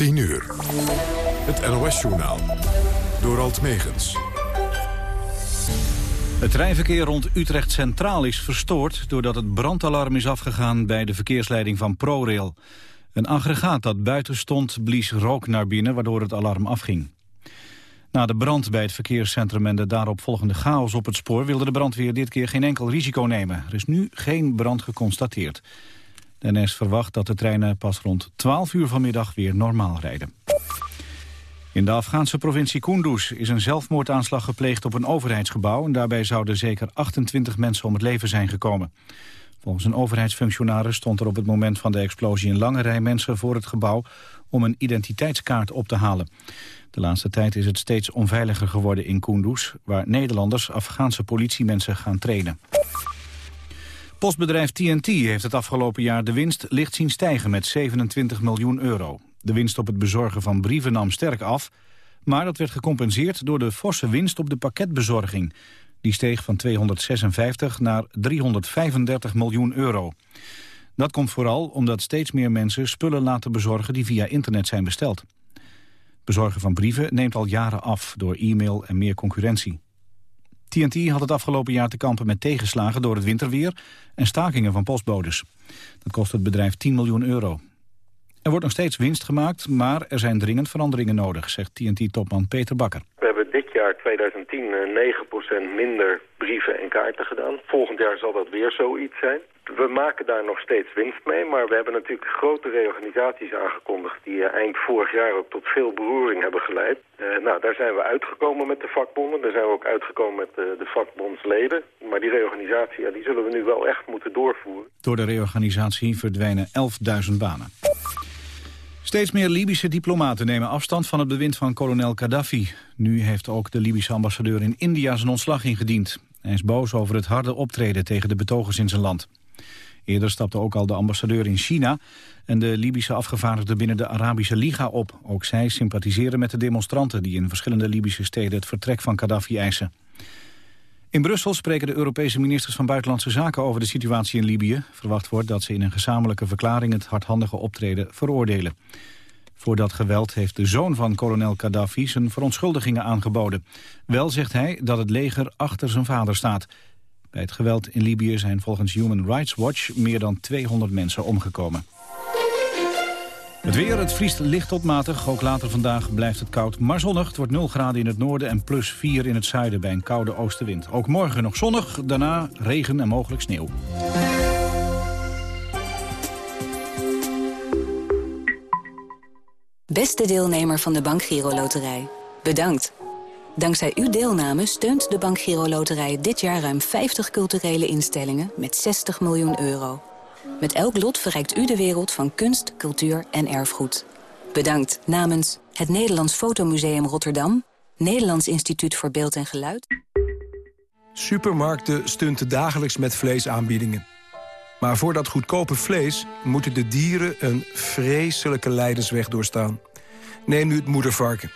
10 uur. Het NOS-journaal. Door Alt Megens. Het treinverkeer rond Utrecht Centraal is verstoord... doordat het brandalarm is afgegaan bij de verkeersleiding van ProRail. Een aggregaat dat buiten stond blies rook naar binnen... waardoor het alarm afging. Na de brand bij het verkeerscentrum en de daaropvolgende chaos op het spoor... wilde de brandweer dit keer geen enkel risico nemen. Er is nu geen brand geconstateerd. De NS verwacht dat de treinen pas rond 12 uur vanmiddag weer normaal rijden. In de Afghaanse provincie Kunduz is een zelfmoordaanslag gepleegd op een overheidsgebouw... en daarbij zouden zeker 28 mensen om het leven zijn gekomen. Volgens een overheidsfunctionaris stond er op het moment van de explosie... een lange rij mensen voor het gebouw om een identiteitskaart op te halen. De laatste tijd is het steeds onveiliger geworden in Kunduz... waar Nederlanders Afghaanse politiemensen gaan trainen. Postbedrijf TNT heeft het afgelopen jaar de winst licht zien stijgen met 27 miljoen euro. De winst op het bezorgen van brieven nam sterk af, maar dat werd gecompenseerd door de forse winst op de pakketbezorging. Die steeg van 256 naar 335 miljoen euro. Dat komt vooral omdat steeds meer mensen spullen laten bezorgen die via internet zijn besteld. Bezorgen van brieven neemt al jaren af door e-mail en meer concurrentie. TNT had het afgelopen jaar te kampen met tegenslagen door het winterweer en stakingen van postbodes. Dat kost het bedrijf 10 miljoen euro. Er wordt nog steeds winst gemaakt, maar er zijn dringend veranderingen nodig, zegt TNT-topman Peter Bakker. We hebben dit jaar 2010 9% eh, minder brieven en kaarten gedaan. Volgend jaar zal dat weer zoiets zijn. We maken daar nog steeds winst mee, maar we hebben natuurlijk grote reorganisaties aangekondigd... die eh, eind vorig jaar ook tot veel beroering hebben geleid. Uh, nou, daar zijn we uitgekomen met de vakbonden. Daar zijn we ook uitgekomen met de, de vakbondsleden. Maar die reorganisatie die zullen we nu wel echt moeten doorvoeren. Door de reorganisatie verdwijnen 11.000 banen. Steeds meer Libische diplomaten nemen afstand van het bewind van kolonel Gaddafi. Nu heeft ook de Libische ambassadeur in India zijn ontslag ingediend. Hij is boos over het harde optreden tegen de betogers in zijn land. Eerder stapte ook al de ambassadeur in China en de Libische afgevaardigden binnen de Arabische Liga op. Ook zij sympathiseren met de demonstranten die in verschillende Libische steden het vertrek van Gaddafi eisen. In Brussel spreken de Europese ministers van Buitenlandse Zaken over de situatie in Libië. Verwacht wordt dat ze in een gezamenlijke verklaring het hardhandige optreden veroordelen. Voor dat geweld heeft de zoon van kolonel Gaddafi zijn verontschuldigingen aangeboden. Wel zegt hij dat het leger achter zijn vader staat. Bij het geweld in Libië zijn volgens Human Rights Watch meer dan 200 mensen omgekomen. Het weer, het vriest licht tot matig. Ook later vandaag blijft het koud, maar zonnig. Het wordt 0 graden in het noorden en plus 4 in het zuiden bij een koude oostenwind. Ook morgen nog zonnig, daarna regen en mogelijk sneeuw. Beste deelnemer van de Bank Giro Loterij, bedankt. Dankzij uw deelname steunt de Bank Giro Loterij dit jaar ruim 50 culturele instellingen met 60 miljoen euro. Met elk lot verrijkt u de wereld van kunst, cultuur en erfgoed. Bedankt namens het Nederlands Fotomuseum Rotterdam... Nederlands Instituut voor Beeld en Geluid... Supermarkten stunten dagelijks met vleesaanbiedingen. Maar voor dat goedkope vlees moeten de dieren een vreselijke lijdensweg doorstaan. Neem nu het moedervarken.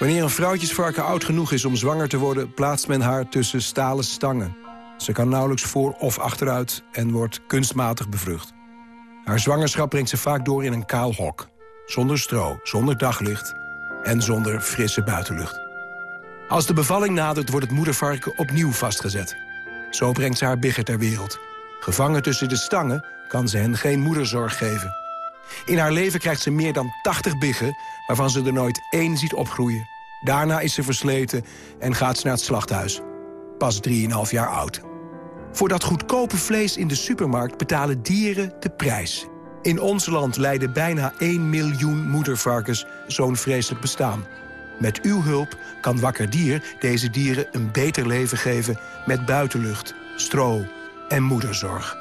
Wanneer een vrouwtjesvarken oud genoeg is om zwanger te worden... plaatst men haar tussen stalen stangen. Ze kan nauwelijks voor of achteruit en wordt kunstmatig bevrucht. Haar zwangerschap brengt ze vaak door in een kaal hok. Zonder stro, zonder daglicht en zonder frisse buitenlucht. Als de bevalling nadert, wordt het moedervarken opnieuw vastgezet. Zo brengt ze haar bigger ter wereld. Gevangen tussen de stangen kan ze hen geen moederzorg geven. In haar leven krijgt ze meer dan 80 biggen... waarvan ze er nooit één ziet opgroeien. Daarna is ze versleten en gaat ze naar het slachthuis. Pas 3,5 jaar oud. Voor dat goedkope vlees in de supermarkt betalen dieren de prijs. In ons land lijden bijna 1 miljoen moedervarkens zo'n vreselijk bestaan. Met uw hulp kan Wakker Dier deze dieren een beter leven geven... met buitenlucht, stro en moederzorg.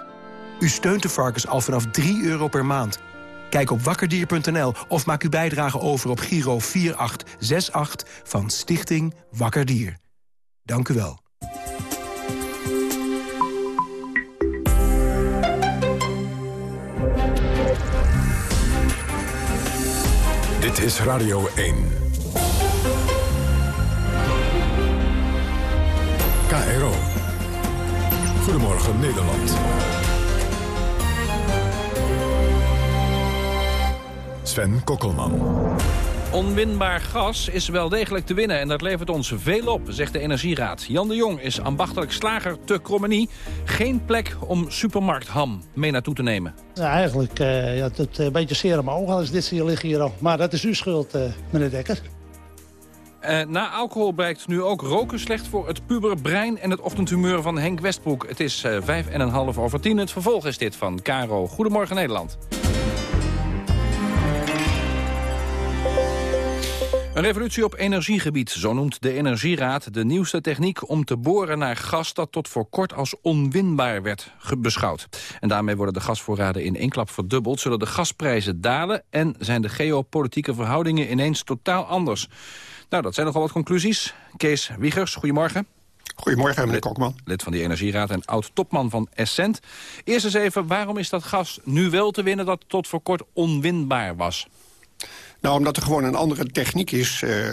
U steunt de varkens al vanaf 3 euro per maand. Kijk op wakkerdier.nl of maak uw bijdrage over op Giro 4868 van Stichting Wakker Dier. Dank u wel. Dit is Radio 1. KRO. Goedemorgen Nederland. Sven Kokkelman. Onwinbaar gas is wel degelijk te winnen en dat levert ons veel op, zegt de Energieraad. Jan de Jong is ambachtelijk slager te Krommenie. Geen plek om supermarktham mee naartoe te nemen. Ja, eigenlijk uh, ja, het een beetje zeer aan mijn ogen als dit hier liggen hier al. Maar dat is uw schuld, uh, meneer Dekker. Uh, na alcohol blijkt nu ook roken slecht voor het puberbrein en het ochtendhumeur van Henk Westbroek. Het is vijf en een half over tien. Het vervolg is dit van Caro. Goedemorgen Nederland. Een revolutie op energiegebied, zo noemt de Energieraad de nieuwste techniek om te boren naar gas dat tot voor kort als onwinbaar werd beschouwd. En daarmee worden de gasvoorraden in één klap verdubbeld, zullen de gasprijzen dalen en zijn de geopolitieke verhoudingen ineens totaal anders. Nou, dat zijn nogal wat conclusies. Kees Wiegers, goedemorgen. Goedemorgen, meneer Kokman. Lid van de Energieraad en oud-topman van Essent. Eerst eens even, waarom is dat gas nu wel te winnen dat tot voor kort onwinbaar was? Nou, omdat er gewoon een andere techniek is uh,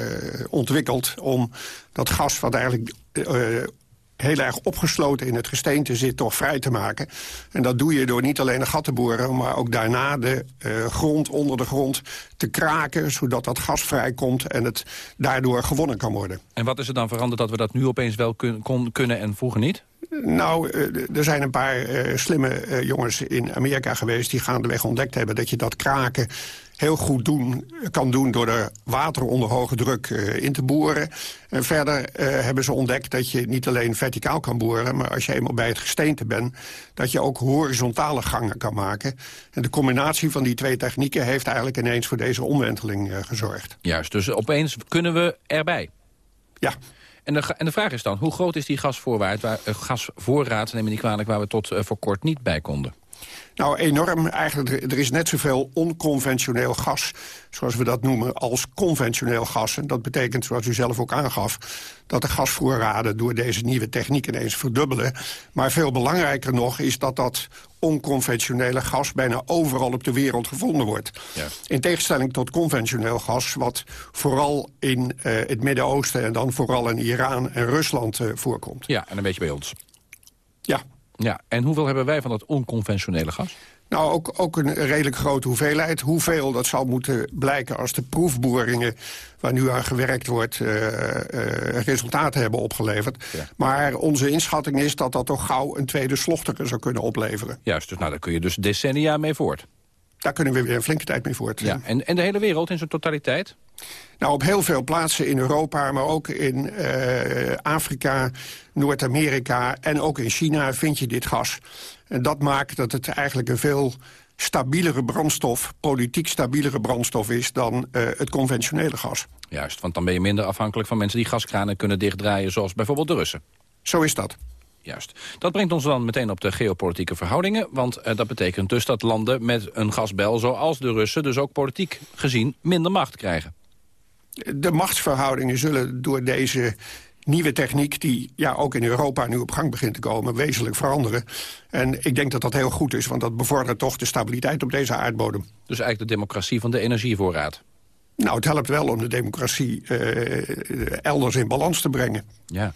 ontwikkeld... om dat gas wat eigenlijk uh, heel erg opgesloten in het gesteente zit... toch vrij te maken. En dat doe je door niet alleen een gat te boren... maar ook daarna de uh, grond onder de grond te kraken... zodat dat gas vrijkomt en het daardoor gewonnen kan worden. En wat is er dan veranderd dat we dat nu opeens wel kun kon, kunnen en vroeger niet? Nou, er zijn een paar uh, slimme uh, jongens in Amerika geweest... die gaandeweg ontdekt hebben dat je dat kraken heel goed doen, kan doen door er water onder hoge druk uh, in te boren. En verder uh, hebben ze ontdekt dat je niet alleen verticaal kan boren... maar als je eenmaal bij het gesteente bent... dat je ook horizontale gangen kan maken. En de combinatie van die twee technieken... heeft eigenlijk ineens voor deze omwenteling uh, gezorgd. Juist, dus opeens kunnen we erbij. Ja. En de, en de vraag is dan, hoe groot is die gasvoorraad, waar, gasvoorraad neem me niet kwalijk, waar we tot voor kort niet bij konden? Nou, enorm. Eigenlijk, er is net zoveel onconventioneel gas, zoals we dat noemen, als conventioneel gas. En dat betekent, zoals u zelf ook aangaf, dat de gasvoorraden door deze nieuwe techniek ineens verdubbelen. Maar veel belangrijker nog is dat dat onconventionele gas bijna overal op de wereld gevonden wordt. Ja. In tegenstelling tot conventioneel gas, wat vooral in uh, het Midden-Oosten... en dan vooral in Iran en Rusland uh, voorkomt. Ja, en een beetje bij ons. Ja, ja, en hoeveel hebben wij van dat onconventionele gas? Nou, ook, ook een redelijk grote hoeveelheid. Hoeveel, dat zal moeten blijken als de proefboringen... waar nu aan gewerkt wordt, uh, uh, resultaten hebben opgeleverd. Ja. Maar onze inschatting is dat dat toch gauw een tweede slochteren zou kunnen opleveren. Juist, dus nou, daar kun je dus decennia mee voort. Daar kunnen we weer een flinke tijd mee voort. Ja, en, en de hele wereld in zijn totaliteit? Nou, op heel veel plaatsen in Europa, maar ook in uh, Afrika, Noord-Amerika... en ook in China vind je dit gas. En dat maakt dat het eigenlijk een veel stabielere brandstof... politiek stabielere brandstof is dan uh, het conventionele gas. Juist, want dan ben je minder afhankelijk van mensen die gaskranen kunnen dichtdraaien... zoals bijvoorbeeld de Russen. Zo is dat. Juist. Dat brengt ons dan meteen op de geopolitieke verhoudingen. Want uh, dat betekent dus dat landen met een gasbel zoals de Russen... dus ook politiek gezien minder macht krijgen. De machtsverhoudingen zullen door deze nieuwe techniek... die ja, ook in Europa nu op gang begint te komen, wezenlijk veranderen. En ik denk dat dat heel goed is, want dat bevordert toch de stabiliteit op deze aardbodem. Dus eigenlijk de democratie van de energievoorraad. Nou, het helpt wel om de democratie uh, elders in balans te brengen. Ja.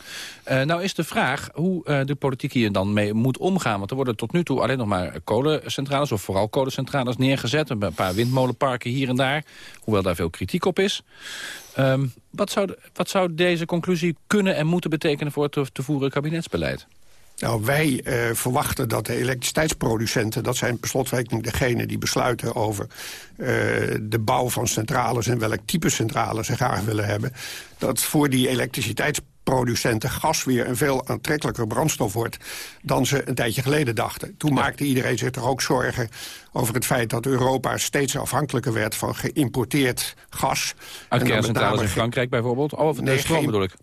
Uh, nou is de vraag hoe uh, de politiek hier dan mee moet omgaan. Want er worden tot nu toe alleen nog maar kolencentrales... of vooral kolencentrales neergezet. Een paar windmolenparken hier en daar. Hoewel daar veel kritiek op is. Um, wat, zou, wat zou deze conclusie kunnen en moeten betekenen... voor het te, te voeren kabinetsbeleid? Nou, wij uh, verwachten dat de elektriciteitsproducenten... dat zijn per slotverrekening degenen die besluiten over uh, de bouw van centrales... en welk type centrales ze graag willen hebben... dat voor die elektriciteitsproducenten gas weer een veel aantrekkelijker brandstof wordt... dan ze een tijdje geleden dachten. Toen ja. maakte iedereen zich toch ook zorgen over het feit dat Europa steeds afhankelijker werd van geïmporteerd gas. Uit kerncentrales in Frankrijk bijvoorbeeld? Oh, of nee, stroom bedoel ik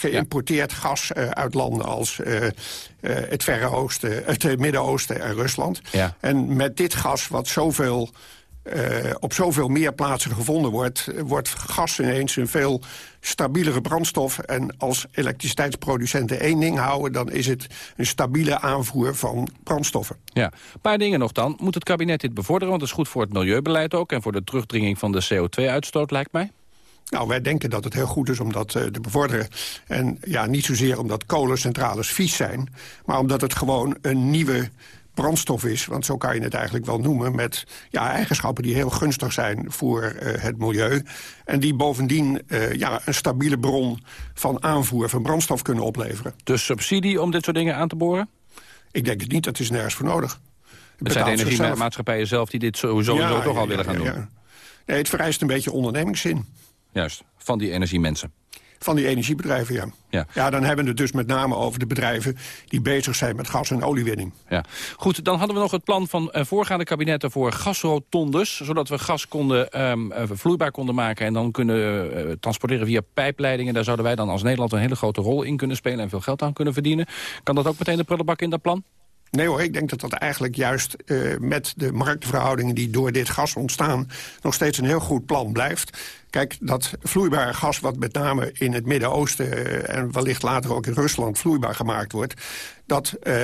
geïmporteerd ja. gas uh, uit landen als uh, uh, het Verre Oosten, het Midden-Oosten en Rusland. Ja. En met dit gas, wat zoveel, op zoveel meer plaatsen gevonden wordt... wordt gas ineens een veel stabielere brandstof. En als elektriciteitsproducenten één ding houden... dan is het een stabiele aanvoer van brandstoffen. Ja, een paar dingen nog dan. Moet het kabinet dit bevorderen? Want het is goed voor het milieubeleid ook... en voor de terugdringing van de CO2-uitstoot, lijkt mij. Nou, wij denken dat het heel goed is om dat uh, te bevorderen. En ja, niet zozeer omdat kolencentrales vies zijn... maar omdat het gewoon een nieuwe brandstof is, want zo kan je het eigenlijk wel noemen... met ja, eigenschappen die heel gunstig zijn voor het milieu... en die bovendien ja, een stabiele bron van aanvoer van brandstof kunnen opleveren. Dus subsidie om dit soort dingen aan te boren? Ik denk het niet, dat is nergens voor nodig. Het zijn de energiemaatschappijen zelf die dit sowieso, ja, toch al willen gaan doen? Nee, het vereist een beetje ondernemingszin. Juist, van die energiemensen. Van die energiebedrijven, ja. ja. Ja, dan hebben we het dus met name over de bedrijven... die bezig zijn met gas- en oliewinning. Ja. Goed, dan hadden we nog het plan van uh, voorgaande kabinetten... voor gasrotondes, zodat we gas konden, um, vloeibaar konden maken... en dan kunnen uh, transporteren via pijpleidingen. Daar zouden wij dan als Nederland een hele grote rol in kunnen spelen... en veel geld aan kunnen verdienen. Kan dat ook meteen de prullenbak in dat plan? Nee hoor, ik denk dat dat eigenlijk juist uh, met de marktverhoudingen die door dit gas ontstaan... nog steeds een heel goed plan blijft. Kijk, dat vloeibare gas wat met name in het Midden-Oosten... Uh, en wellicht later ook in Rusland vloeibaar gemaakt wordt... Dat, uh,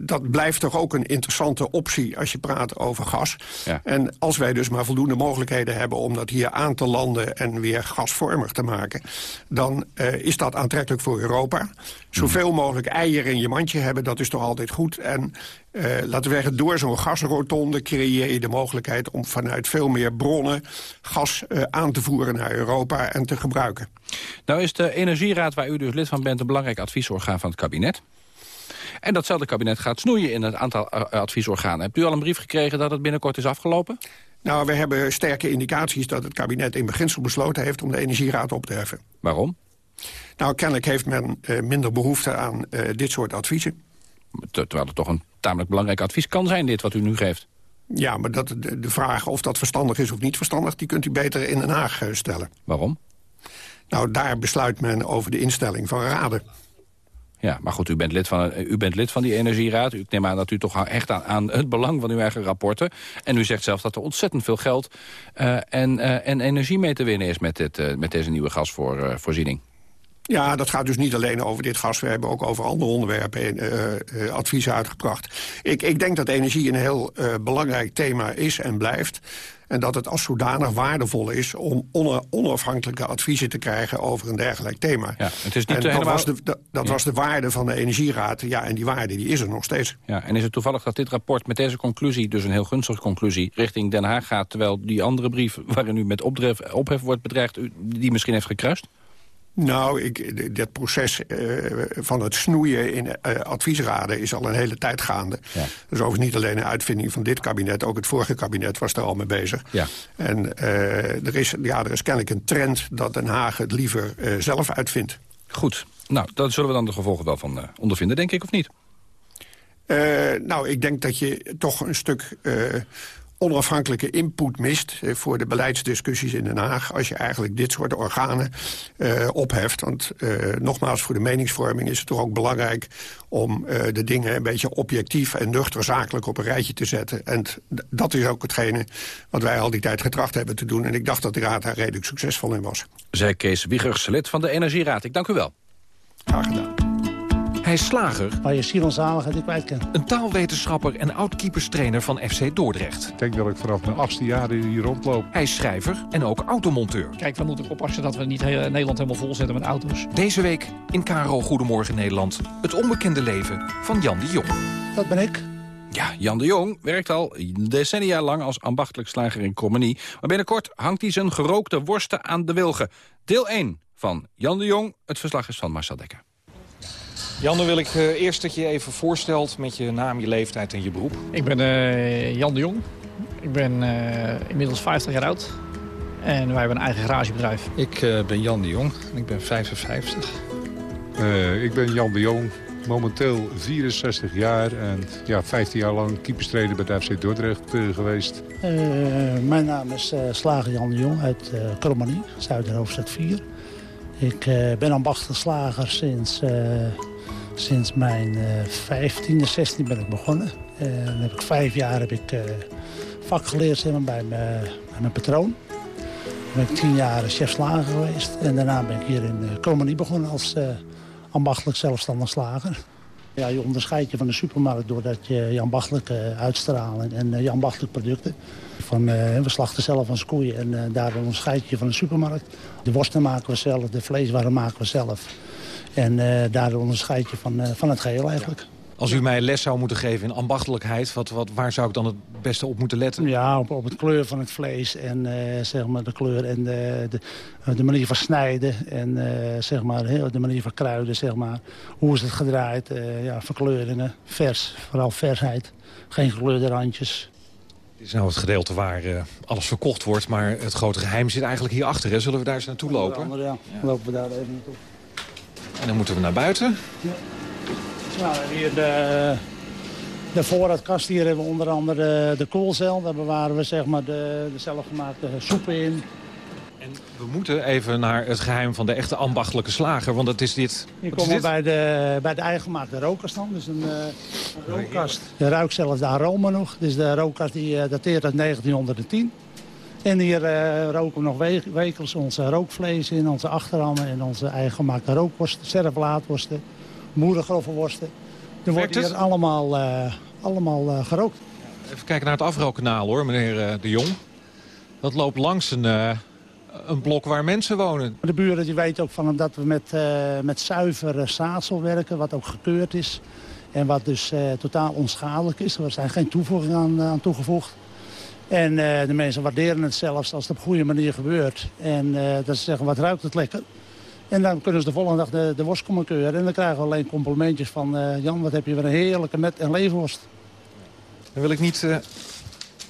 dat blijft toch ook een interessante optie als je praat over gas. Ja. En als wij dus maar voldoende mogelijkheden hebben... om dat hier aan te landen en weer gasvormig te maken... dan uh, is dat aantrekkelijk voor Europa. Zoveel mogelijk eieren in je mandje hebben, dat is toch altijd goed. En uh, laten we zeggen, door zo'n gasrotonde creëer je de mogelijkheid... om vanuit veel meer bronnen gas uh, aan te voeren naar Europa en te gebruiken. Nou is de Energieraad, waar u dus lid van bent... een belangrijk adviesorgaan van het kabinet. En datzelfde kabinet gaat snoeien in het aantal eh, adviesorganen. Hebt u al een brief gekregen dat het binnenkort is afgelopen? Nou, we hebben sterke indicaties dat het kabinet in beginsel besloten heeft... om de Energieraad op te heffen. Waarom? Nou, kennelijk heeft men uh, minder behoefte aan dit soort adviezen. Terwijl het toch een tamelijk belangrijk advies kan zijn, dit wat u nu geeft. Ja, maar dat, de, de vraag of dat verstandig is of niet verstandig... die kunt u beter in Den Haag stellen. Waarom? Nou, daar besluit men over de instelling van raden. Ja, maar goed, u bent lid van, u bent lid van die energieraad. Ik neem aan dat u toch echt aan, aan het belang van uw eigen rapporten. En u zegt zelf dat er ontzettend veel geld uh, en, uh, en energie mee te winnen is... met, dit, uh, met deze nieuwe gasvoorziening. Ja, dat gaat dus niet alleen over dit gas. We hebben ook over andere onderwerpen uh, adviezen uitgebracht. Ik, ik denk dat energie een heel uh, belangrijk thema is en blijft. En dat het als zodanig waardevol is om onafhankelijke adviezen te krijgen over een dergelijk thema. Ja, het is niet en dat helemaal... was, de, dat, dat ja. was de waarde van de energieraad. Ja, en die waarde die is er nog steeds. Ja, en is het toevallig dat dit rapport met deze conclusie, dus een heel gunstige conclusie, richting Den Haag gaat, terwijl die andere brief waarin u met ophef wordt bedreigd, u die misschien heeft gekruist? Nou, ik, dat proces uh, van het snoeien in uh, adviesraden is al een hele tijd gaande. Ja. Dat is overigens niet alleen een uitvinding van dit kabinet. Ook het vorige kabinet was daar al mee bezig. Ja. En uh, er, is, ja, er is kennelijk een trend dat Den Haag het liever zelf uitvindt. Goed. Nou, daar zullen we dan de gevolgen wel van ondervinden, denk ik, of niet? nou, ik denk dat je toch een stuk onafhankelijke input mist eh, voor de beleidsdiscussies in Den Haag... als je eigenlijk dit soort organen uh, opheft. Want uh, nogmaals, voor de meningsvorming is het toch ook belangrijk... om uh, de dingen een beetje objectief en nuchter zakelijk op een rijtje te zetten. En dat is ook hetgene wat wij al die tijd getracht hebben te doen. En ik dacht dat de Raad daar redelijk succesvol in was. Zij Kees Wiegers, lid van de Energieraad. Ik dank u wel. Graag gedaan. Hij is slager. Waar je Simon Zaligheid niet kwijt kan. Een taalwetenschapper en oud-keeperstrainer van FC Dordrecht. Ik denk dat ik vanaf mijn achtste jaar hier rondloop. Hij is schrijver en ook automonteur. Kijk, we moeten oppassen dat we niet heel Nederland helemaal vol zetten met auto's. Deze week in Karo Goedemorgen Nederland. Het onbekende leven van Jan de Jong. Dat ben ik. Ja, Jan de Jong werkt al decennia lang als ambachtelijk slager in Krommenie. Maar binnenkort hangt hij zijn gerookte worsten aan de wilgen. Deel 1 van Jan de Jong. Het verslag is van Marcel Dekker. Jan, dan wil ik uh, eerst dat je je even voorstelt met je naam, je leeftijd en je beroep. Ik ben uh, Jan de Jong. Ik ben uh, inmiddels 50 jaar oud. En wij hebben een eigen garagebedrijf. Ik ben Jan de Jong en ik ben 55. ik ben Jan de Jong, momenteel 64 jaar en ja, 15 jaar lang keeperstrainer bij de FC Dordrecht geweest. mijn naam is Slager Jan de Jong uit uh, Krommenie, Zuiderhoofdstad 4. Ik ben ambachtelijk slager sinds Sinds mijn uh, 15e, 16 ben ik begonnen. En dan heb ik vijf jaar heb ik, uh, vak geleerd zeg bij, mijn, patroon. Dan ben ik tien jaar chef slager geweest. En daarna ben ik hier in uh, Krommenie begonnen als uh, ambachtelijk zelfstandig slager. Ja, je onderscheidt je van de supermarkt doordat je je ambachtelijke uitstraling en je producten. Van, we slachten zelf als koeien en daardoor onderscheid je van de supermarkt. De worsten maken we zelf, de vleeswaren maken we zelf. En uh, daardoor onderscheid je van, uh, van het geheel eigenlijk. Als u mij les zou moeten geven in ambachtelijkheid... Wat, wat, waar zou ik dan het beste op moeten letten? Ja, op, op het kleur van het vlees en eh, zeg maar de kleur en de, de, de manier van snijden. En uh, zeg maar de manier van kruiden, zeg maar. Hoe is het gedraaid? Uh, ja, verkleuringen, vers, vooral versheid. Geen gekleurde randjes. Dit is nou het gedeelte waar alles verkocht wordt. Maar het grote geheim zit eigenlijk hierachter. Hè? Zullen we daar eens naartoe lopen? Ja. ja. lopen we daar even naartoe. En dan moeten we naar buiten. Ja. Nou, hier de, de voorraadkast. Hier hebben we onder andere de, de koelcel. Daar bewaren we zeg maar de, de zelfgemaakte soepen in. En we moeten even naar het geheim van de echte ambachtelijke slager. Want het is dit... Hier komen we bij de, bij de eigengemaakte rookkast dan. Dus een, uh, een rookkast. Je ruikt zelfs de aroma nog. Dus de rookkast die uh, dateert uit 1910. En hier uh, roken we nog we wekelijks onze rookvlees in, onze achterhammen en onze eigen gemaakte rookworsten, servelaatworsten moedergrove worsten. Er wordt hier allemaal, uh, allemaal uh, gerookt. Even kijken naar het afrookkanaal hoor, meneer De Jong. Dat loopt langs een, een blok waar mensen wonen. De buren die weten ook van dat we met, met zuiver zaadsel werken, wat ook gekeurd is. En wat dus totaal onschadelijk is. Er zijn geen toevoegingen aan, aan toegevoegd. En de mensen waarderen het zelfs als het op goede manier gebeurt. En dat ze zeggen, wat ruikt het lekker. En dan kunnen ze de volgende dag de, de worst komen keuren. En dan krijgen we alleen complimentjes van... Uh, Jan, wat heb je weer een heerlijke met- en leverworst. Dan wil ik niet uh,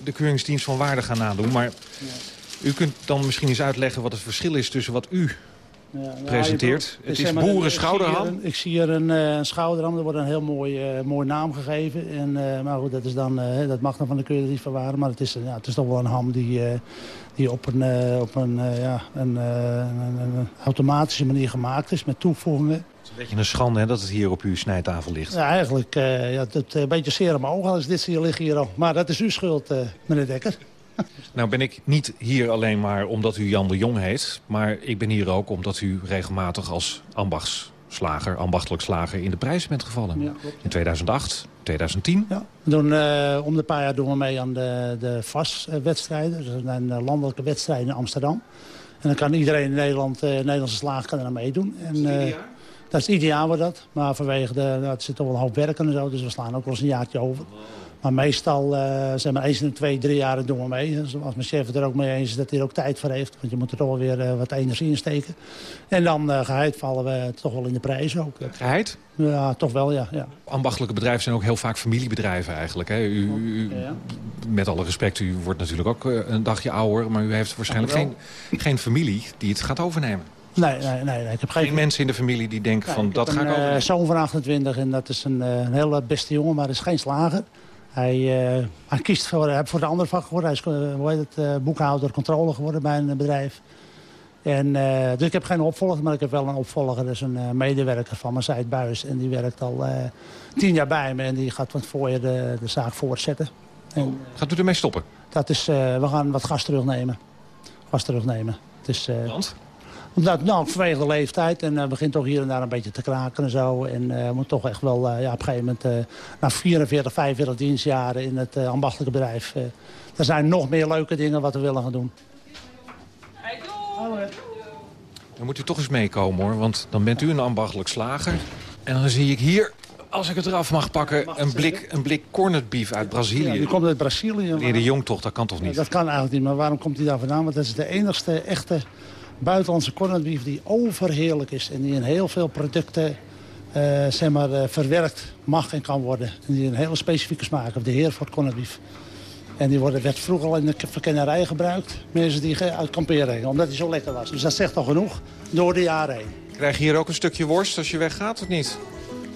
de keuringsdienst van waarde gaan nadoen. Maar ja. u kunt dan misschien eens uitleggen wat het verschil is tussen wat u ja, nou, presenteert. het is boeren schouderham. Ik zie hier een, uh, een schouderham. Er wordt een heel mooi, uh, mooi naam gegeven. En, uh, maar goed, dat, is dan, dat mag dan van de keuringsdienst van waarde. Maar het is, ja, het is toch wel een ham die die op een, uh, op een, uh, ja, een, uh, een, een, automatische manier gemaakt is met toevoegingen. Het is een beetje een schande hè, dat het hier op uw snijtafel ligt. Ja, eigenlijk. ja, het een beetje mijn ogen als dit hier liggen hier al. Maar dat is uw schuld, meneer Dekker. Nou ben ik niet hier alleen maar omdat u Jan de Jong heet. Maar ik ben hier ook omdat u regelmatig als ambachtsslager, ambachtelijk slager in de prijs bent gevallen. Ja, in 2008, 2010. Ja, doen, uh, om de paar jaar doen we mee aan de, de VAS-wedstrijden. Dus zijn landelijke wedstrijden in Amsterdam. En dan kan iedereen in Nederland, uh, Nederlandse slager kan er aan meedoen. En, uh, dat is ieder jaar wordt dat. Maar vanwege de, nou, het zit toch wel een hoop werken en zo. Dus we slaan ook wel eens een jaartje over. Maar meestal uh, zijn we eens in de twee, drie jaar doen we mee. Dus als mijn chef er ook mee eens is dat hij er ook tijd voor heeft. Want je moet er toch wel weer uh, wat energie in steken. En dan uh, geheid vallen we toch wel in de prijs ook. Geheid? Ja, toch wel, ja. ja. Ambachtelijke bedrijven zijn ook heel vaak familiebedrijven eigenlijk. Hè? U, u, ja. Met alle respect, u wordt natuurlijk ook een dagje ouder. Maar u heeft waarschijnlijk geen, geen familie die het gaat overnemen. Nee, nee, nee, nee. Ik heb geen... geen mensen in de familie die denken nee, van dat ga ik over. overnemen. Ik zoon van 28 en dat is een, een hele beste jongen, maar is geen slager. Hij, uh, hij kiest voor, hij voor de andere vak geworden. Hij is hoe heet het, uh, boekhouder, controle geworden bij een bedrijf. En, uh, dus ik heb geen opvolger, maar ik heb wel een opvolger. Dat is een medewerker van mijn Zijt Buis. En die werkt al tien jaar bij me. En die gaat wat voor je de, de zaak voortzetten. En, gaat u ermee stoppen? Dat is, we gaan wat gas terugnemen. Gas terugnemen. Het is, Want? Omdat, nou, vanwege de leeftijd. En uh, begint toch hier en daar een beetje te kraken en zo. En uh, moet toch echt wel uh, ja, op een gegeven moment... na 44, 45 dienstjaren in het ambachtelijke bedrijf... er zijn nog meer leuke dingen wat we willen gaan doen. Dan moet u toch eens meekomen hoor. Want dan bent u een ambachtelijk slager. En dan zie ik hier als ik het eraf mag pakken, een blik, een blik corned beef uit Brazilië. Ja, die komt uit Brazilië. Meneer de Jong toch, dat kan toch niet? Ja, dat kan eigenlijk niet, maar waarom komt hij daar vandaan? Want dat is de enigste echte buitenlandse corned beef die overheerlijk is. En die in heel veel producten uh, zeg maar, uh, verwerkt mag en kan worden. En die een hele specifieke smaak hebben. De Heerford corned beef. En die worden, werd vroeger al in de verkennerij gebruikt. Mensen die uit kamperen gingen, omdat hij zo lekker was. Dus dat zegt al genoeg door de jaren heen. Krijg je hier ook een stukje worst als je weggaat of niet?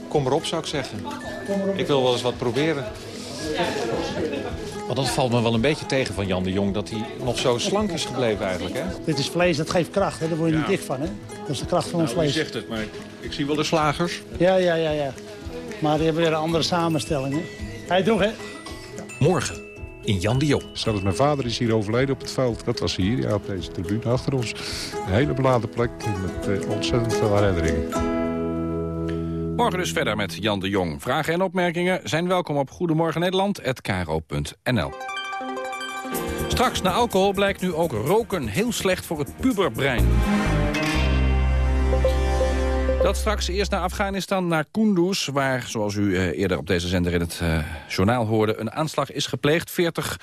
Kom erop, zou ik zeggen. Ik wil wel eens wat proberen. Want dat valt me wel een beetje tegen van Jan de Jong... dat hij nog zo slank is gebleven eigenlijk, hè? Dit is vlees, dat geeft kracht, hè? daar word je ja. niet dik van, hè? Dat is de kracht van nou, ons vlees. Je zegt het, maar ik zie wel de slagers. Ja, ja, ja, ja. Maar die hebben weer een andere samenstelling, hè? Hij toch, hè? Morgen in Jan de Jong. Zelfs mijn vader is hier overleden op het veld. Dat was hier, ja, op deze tribune achter ons. Een hele beladen plek met uh, ontzettend veel herinneringen. Morgen dus verder met Jan de Jong. Vragen en opmerkingen zijn welkom op Goedemorgen Nederland@kro.nl. Straks na alcohol blijkt nu ook roken heel slecht voor het puberbrein. Dat straks eerst naar Afghanistan, naar Kunduz... waar, zoals u eh, eerder op deze zender in het uh, journaal hoorde... een aanslag is gepleegd. 40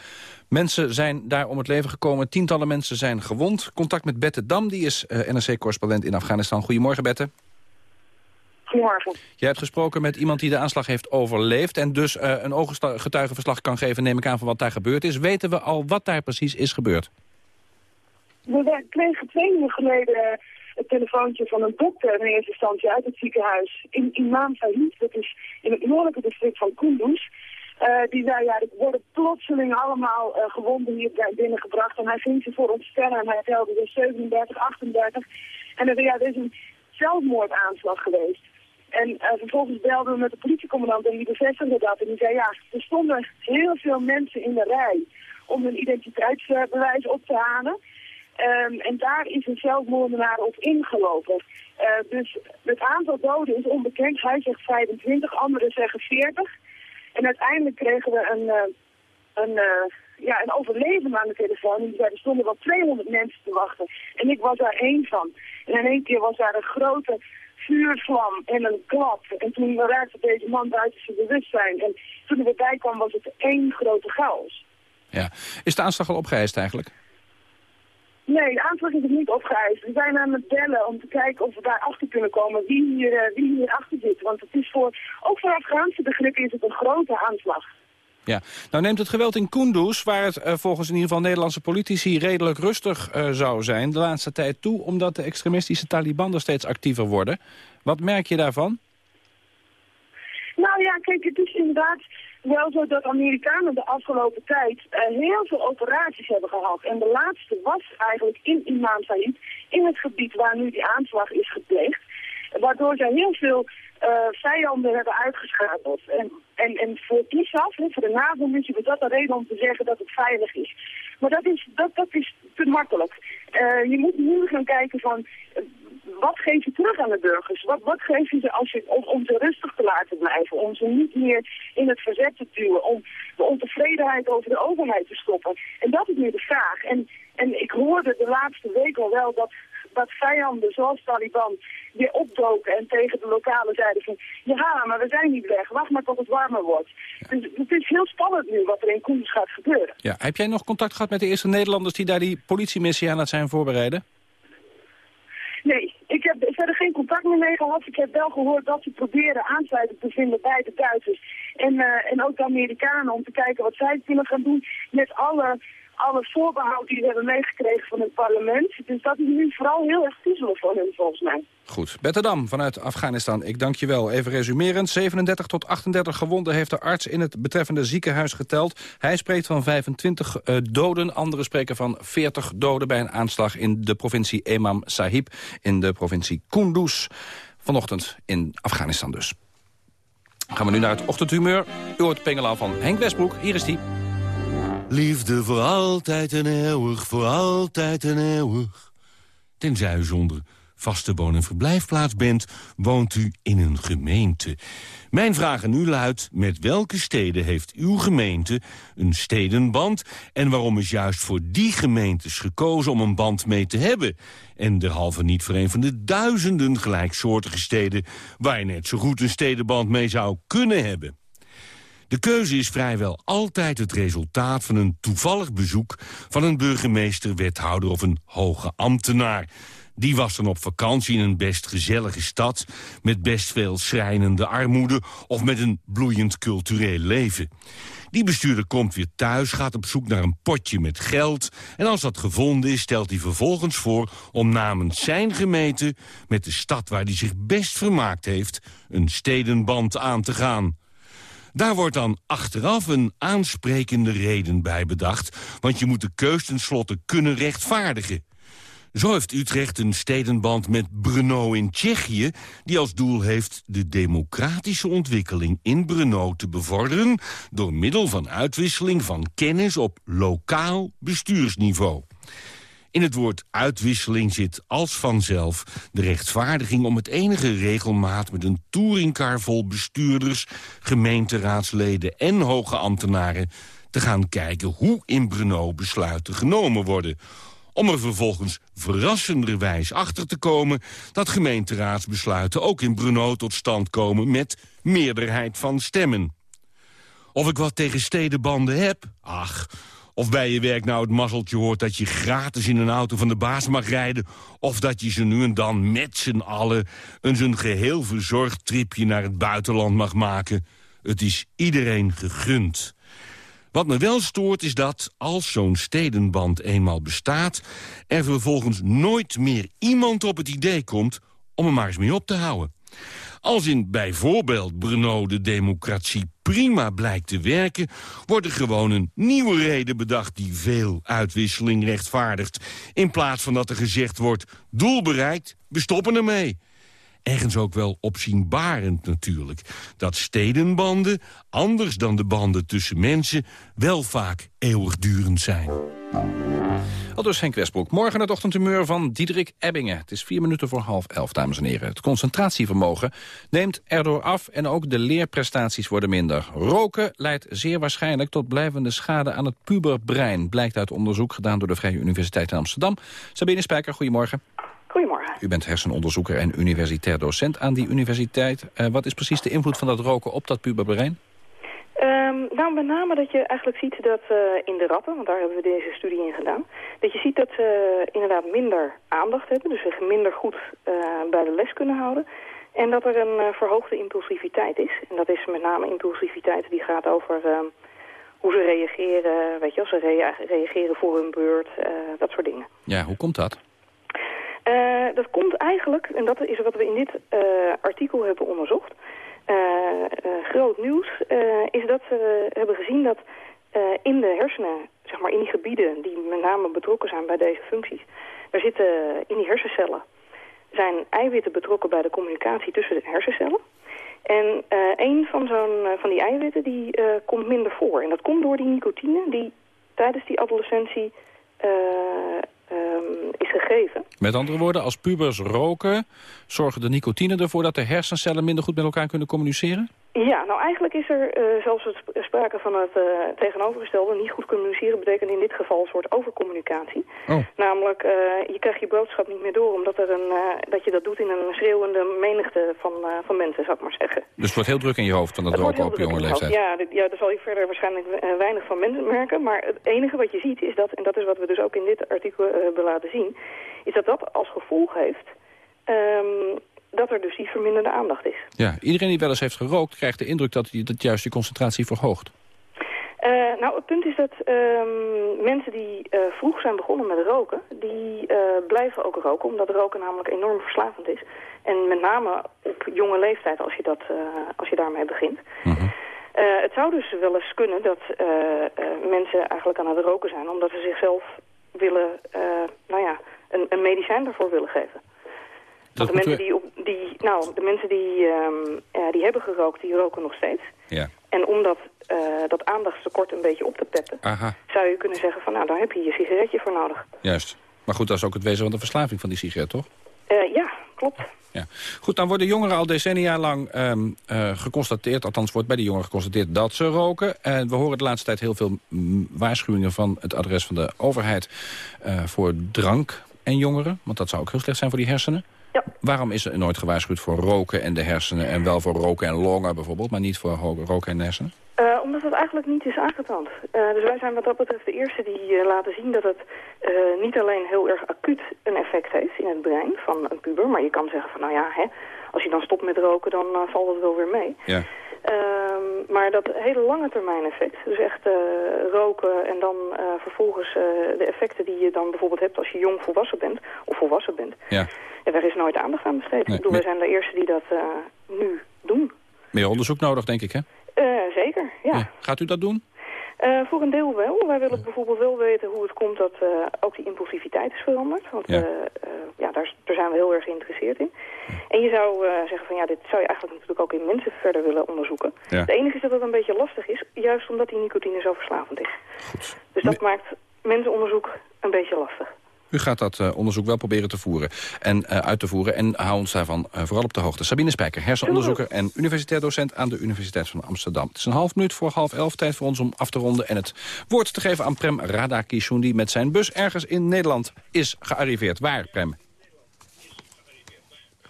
mensen zijn daar om het leven gekomen. Tientallen mensen zijn gewond. Contact met Bette Dam, die is uh, NRC-correspondent in Afghanistan. Goedemorgen, Bette. Goedemorgen. Jij hebt gesproken met iemand die de aanslag heeft overleefd... en dus een ooggetuigenverslag kan geven, neem ik aan, van wat daar gebeurd is. Weten we al wat daar precies is gebeurd? We kregen twee uur geleden het telefoontje van een dokter in eerste instantie uit het ziekenhuis in Imam Sahib. Dat is in het noordelijke district van Kunduz. Uh, die zei, ja, er worden plotseling allemaal uh, gewonden hier binnengebracht. En hij ging ze voor ontstellen en hij telde dus 37, 38. En hij zei, ja, er is een zelfmoordaanslag geweest. En uh, vervolgens belden we met de politiecommandant en die bevestigde dat. En die zei, ja, er stonden heel veel mensen in de rij om hun identiteitsbewijs op te halen. Um, en daar is een zelfmoordenaar op ingelopen. Uh, dus het aantal doden is onbekend. Hij zegt 25, anderen zeggen 40. En uiteindelijk kregen we een, uh, een, ja, een overlevende aan de telefoon. En die zei, er stonden wel 200 mensen te wachten. En ik was daar één van. En in één keer was daar een grote vuurvlam en een klap. En toen raakte deze man buiten zijn bewustzijn. En toen hij erbij kwam was het één grote chaos. Ja. Is de aanslag al opgeëist eigenlijk? Nee, de aanslag is niet opgeëist. We zijn aan het bellen om te kijken of we daar achter kunnen komen wie hier, uh, wie hier achter zit. Want het is voor, ook voor Afghaanse begrippen is het een grote aanslag. Ja, nou neemt het geweld in Kunduz, waar het uh, volgens in ieder geval Nederlandse politici redelijk rustig uh, zou zijn, de laatste tijd toe, omdat de extremistische Taliban er steeds actiever worden. Wat merk je daarvan? Nou ja, kijk, het is inderdaad wel zo dat Amerikanen de afgelopen tijd uh, heel veel operaties hebben gehad. En de laatste was eigenlijk in Imam Sahib, in het gebied waar nu die aanslag is gepleegd. Waardoor zij heel veel uh, vijanden hebben uitgeschakeld. En, en, en voor ISAF, voor de NAVO, moet je dat een reden om te zeggen dat het veilig is. Maar dat is, dat, dat is te makkelijk. Uh, je moet nu gaan kijken van wat geef je terug aan de burgers? Wat, wat geef je ze als je, om, om ze rustig te laten blijven? Om ze niet meer in het verzet te duwen? Om de ontevredenheid over de overheid te stoppen? En dat is nu de vraag. En, en ik hoorde de laatste week al wel dat, dat vijanden zoals Taliban weer opdoken en tegen de lokale zeiden van... ja, maar we zijn niet weg, wacht maar tot het warmer wordt. Dus het is heel spannend nu wat er in Koens gaat gebeuren. Ja, heb jij nog contact gehad met de eerste Nederlanders die daar die politiemissie aan het zijn voorbereiden? Nee, ik heb verder geen contact meer mee gehad. Ik heb wel gehoord dat ze proberen aansluiting te vinden bij de Duitsers. En, uh, en ook de Amerikanen om te kijken wat zij kunnen gaan doen met alle alle voorbehoud die we hebben meegekregen van het parlement. Dus dat is nu vooral heel erg puzzelen voor hen, volgens mij. Goed. Betterdam vanuit Afghanistan, ik dank je wel. Even resumerend, 37 tot 38 gewonden heeft de arts in het betreffende ziekenhuis geteld. Hij spreekt van 25 uh, doden, anderen spreken van 40 doden... bij een aanslag in de provincie Emam Sahib, in de provincie Kunduz. Vanochtend in Afghanistan dus. Gaan we nu naar het ochtendhumeur. U hoort Pengela van Henk Westbroek. Hier is die. Liefde voor altijd en eeuwig, voor altijd en eeuwig. Tenzij u zonder vaste woon- en verblijfplaats bent, woont u in een gemeente. Mijn vraag aan u luidt, met welke steden heeft uw gemeente een stedenband... en waarom is juist voor die gemeentes gekozen om een band mee te hebben? En derhalve niet voor een van de duizenden gelijksoortige steden... waar je net zo goed een stedenband mee zou kunnen hebben. De keuze is vrijwel altijd het resultaat van een toevallig bezoek... van een burgemeester, wethouder of een hoge ambtenaar. Die was dan op vakantie in een best gezellige stad... met best veel schrijnende armoede of met een bloeiend cultureel leven. Die bestuurder komt weer thuis, gaat op zoek naar een potje met geld... en als dat gevonden is, stelt hij vervolgens voor om namens zijn gemeente... met de stad waar hij zich best vermaakt heeft, een stedenband aan te gaan... Daar wordt dan achteraf een aansprekende reden bij bedacht... want je moet de keus tenslotte kunnen rechtvaardigen. Zo heeft Utrecht een stedenband met Brno in Tsjechië... die als doel heeft de democratische ontwikkeling in Brno te bevorderen... door middel van uitwisseling van kennis op lokaal bestuursniveau. In het woord uitwisseling zit als vanzelf de rechtvaardiging... om het enige regelmaat met een touringcar vol bestuurders... gemeenteraadsleden en hoge ambtenaren te gaan kijken... hoe in Brno besluiten genomen worden om er vervolgens verrassenderwijs achter te komen... dat gemeenteraadsbesluiten ook in Brno tot stand komen met meerderheid van stemmen. Of ik wat tegen stedenbanden heb? Ach, of bij je werk nou het mazzeltje hoort dat je gratis in een auto van de baas mag rijden... of dat je ze nu en dan met z'n allen een zijn geheel verzorgd tripje naar het buitenland mag maken. Het is iedereen gegund. Wat me wel stoort is dat, als zo'n stedenband eenmaal bestaat... er vervolgens nooit meer iemand op het idee komt om er maar eens mee op te houden. Als in bijvoorbeeld Brno de democratie prima blijkt te werken... wordt er gewoon een nieuwe reden bedacht die veel uitwisseling rechtvaardigt. In plaats van dat er gezegd wordt, doel bereikt, we stoppen ermee. Ergens ook wel opzienbarend natuurlijk. Dat stedenbanden, anders dan de banden tussen mensen... wel vaak eeuwigdurend zijn. Al dus Henk Westbroek. Morgen het ochtendhumeur van Diederik Ebbingen. Het is vier minuten voor half elf, dames en heren. Het concentratievermogen neemt erdoor af en ook de leerprestaties worden minder. Roken leidt zeer waarschijnlijk tot blijvende schade aan het puberbrein... blijkt uit onderzoek gedaan door de Vrije Universiteit in Amsterdam. Sabine Spijker, goedemorgen. Goedemorgen. U bent hersenonderzoeker en universitair docent aan die universiteit. Uh, wat is precies de invloed van dat roken op dat puberbrein? Um, nou, met name dat je eigenlijk ziet dat uh, in de ratten, want daar hebben we deze studie in gedaan, dat je ziet dat ze inderdaad minder aandacht hebben, dus zich minder goed uh, bij de les kunnen houden. En dat er een verhoogde impulsiviteit is. En dat is met name impulsiviteit die gaat over ehm, hoe ze reageren, weet je, als ze rea reageren voor hun beurt, dat soort dingen. Ja, hoe komt dat? Uh, dat komt eigenlijk, en dat is wat we in dit uh, artikel hebben onderzocht... Uh, groot nieuws is dat we hebben gezien dat in de hersenen, zeg maar in die gebieden die met name betrokken zijn bij deze functies... daar zitten in die hersencellen zijn eiwitten betrokken bij de communicatie tussen de hersencellen. En een van, zo'n van die eiwitten die komt minder voor. En dat komt door die nicotine die tijdens die adolescentie um, is gegeven. Met andere woorden, als pubers roken... zorgen de nicotine ervoor dat de hersencellen minder goed met elkaar kunnen communiceren? Ja, nou eigenlijk is er uh, zelfs het sprake van het uh, tegenovergestelde. Niet goed communiceren betekent in dit geval een soort overcommunicatie. Oh. Namelijk, uh, je krijgt je boodschap niet meer door omdat er een, dat je dat doet in een schreeuwende menigte van, van mensen, zou ik maar zeggen. Dus het wordt heel druk in je hoofd van dat het roken op jonge leeftijd? Ja, dit, ja, daar zal je verder waarschijnlijk weinig van mensen merken. Maar het enige wat je ziet is dat, en dat is wat we dus ook in dit artikel hebben laten zien, is dat dat als gevolg heeft... Um, dat er dus die verminderde aandacht is. Ja, iedereen die wel eens heeft gerookt krijgt de indruk dat, dat juist die concentratie verhoogt. Uh, nou, het punt is dat um, mensen die uh, vroeg zijn begonnen met roken, die uh, blijven ook roken, omdat roken namelijk enorm verslavend is. En met name op jonge leeftijd als je, dat, als je daarmee begint. -hmm. het zou dus wel eens kunnen dat mensen eigenlijk aan het roken zijn, omdat ze zichzelf willen, nou ja, een, een medicijn daarvoor willen geven. Want de mensen, die, op, die, nou, de mensen die, um, uh, die hebben gerookt, die roken nog steeds. Ja. En om dat, uh, dat aandachtstekort een beetje op te peppen... Aha. zou je kunnen zeggen van nou, daar heb je je sigaretje voor nodig. Juist. Maar goed, dat is ook het wezen van de verslaving van die sigaret, toch? Uh, ja, klopt. Ja. Goed, dan worden jongeren al decennia lang um, uh, geconstateerd... althans wordt bij de jongeren geconstateerd dat ze roken. En we horen de laatste tijd heel veel waarschuwingen van het adres van de overheid... Uh, voor drank en jongeren, want dat zou ook heel slecht zijn voor die hersenen. Ja. Waarom is er nooit gewaarschuwd voor roken en de hersenen... en wel voor roken en longen bijvoorbeeld, maar niet voor roken en hersenen? Uh, omdat het eigenlijk niet is aangetoond. Uh, dus wij zijn wat dat betreft de eerste die uh, laten zien dat het niet alleen heel erg acuut een effect heeft in het brein van een puber. Maar je kan zeggen van nou ja, hè, als je dan stopt met roken dan valt het wel weer mee. Ja. Um, maar dat hele lange termijn effect, dus echt roken en dan vervolgens de effecten die je dan bijvoorbeeld hebt als je jong volwassen bent, of volwassen bent. Ja. Ja, daar is nooit aandacht aan besteed. Nee, ik bedoel, wij zijn de eerste die dat nu doen. Meer onderzoek nodig, denk ik, hè? Zeker, ja. ja. Gaat u dat doen? Uh, voor een deel wel. Wij willen bijvoorbeeld wel weten hoe het komt dat uh, ook die impulsiviteit is veranderd. Want ja. Uh, ja, daar, daar, zijn we heel erg geïnteresseerd in. En je zou zeggen van ja, dit zou je eigenlijk natuurlijk ook in mensen verder willen onderzoeken. Ja. Het enige is dat het een beetje lastig is, juist omdat die nicotine zo verslavend is. Goed. Dus dat maakt mensenonderzoek een beetje lastig. U gaat dat uh, onderzoek wel proberen te voeren en uh, uit te voeren. En hou ons daarvan uh, vooral op de hoogte. Sabine Spijker, hersenonderzoeker en universitair docent aan de Universiteit van Amsterdam. Het is een half minuut voor half elf. Tijd voor ons om af te ronden en het woord te geven aan Prem Radakishun... die met zijn bus ergens in Nederland is gearriveerd. Waar, Prem?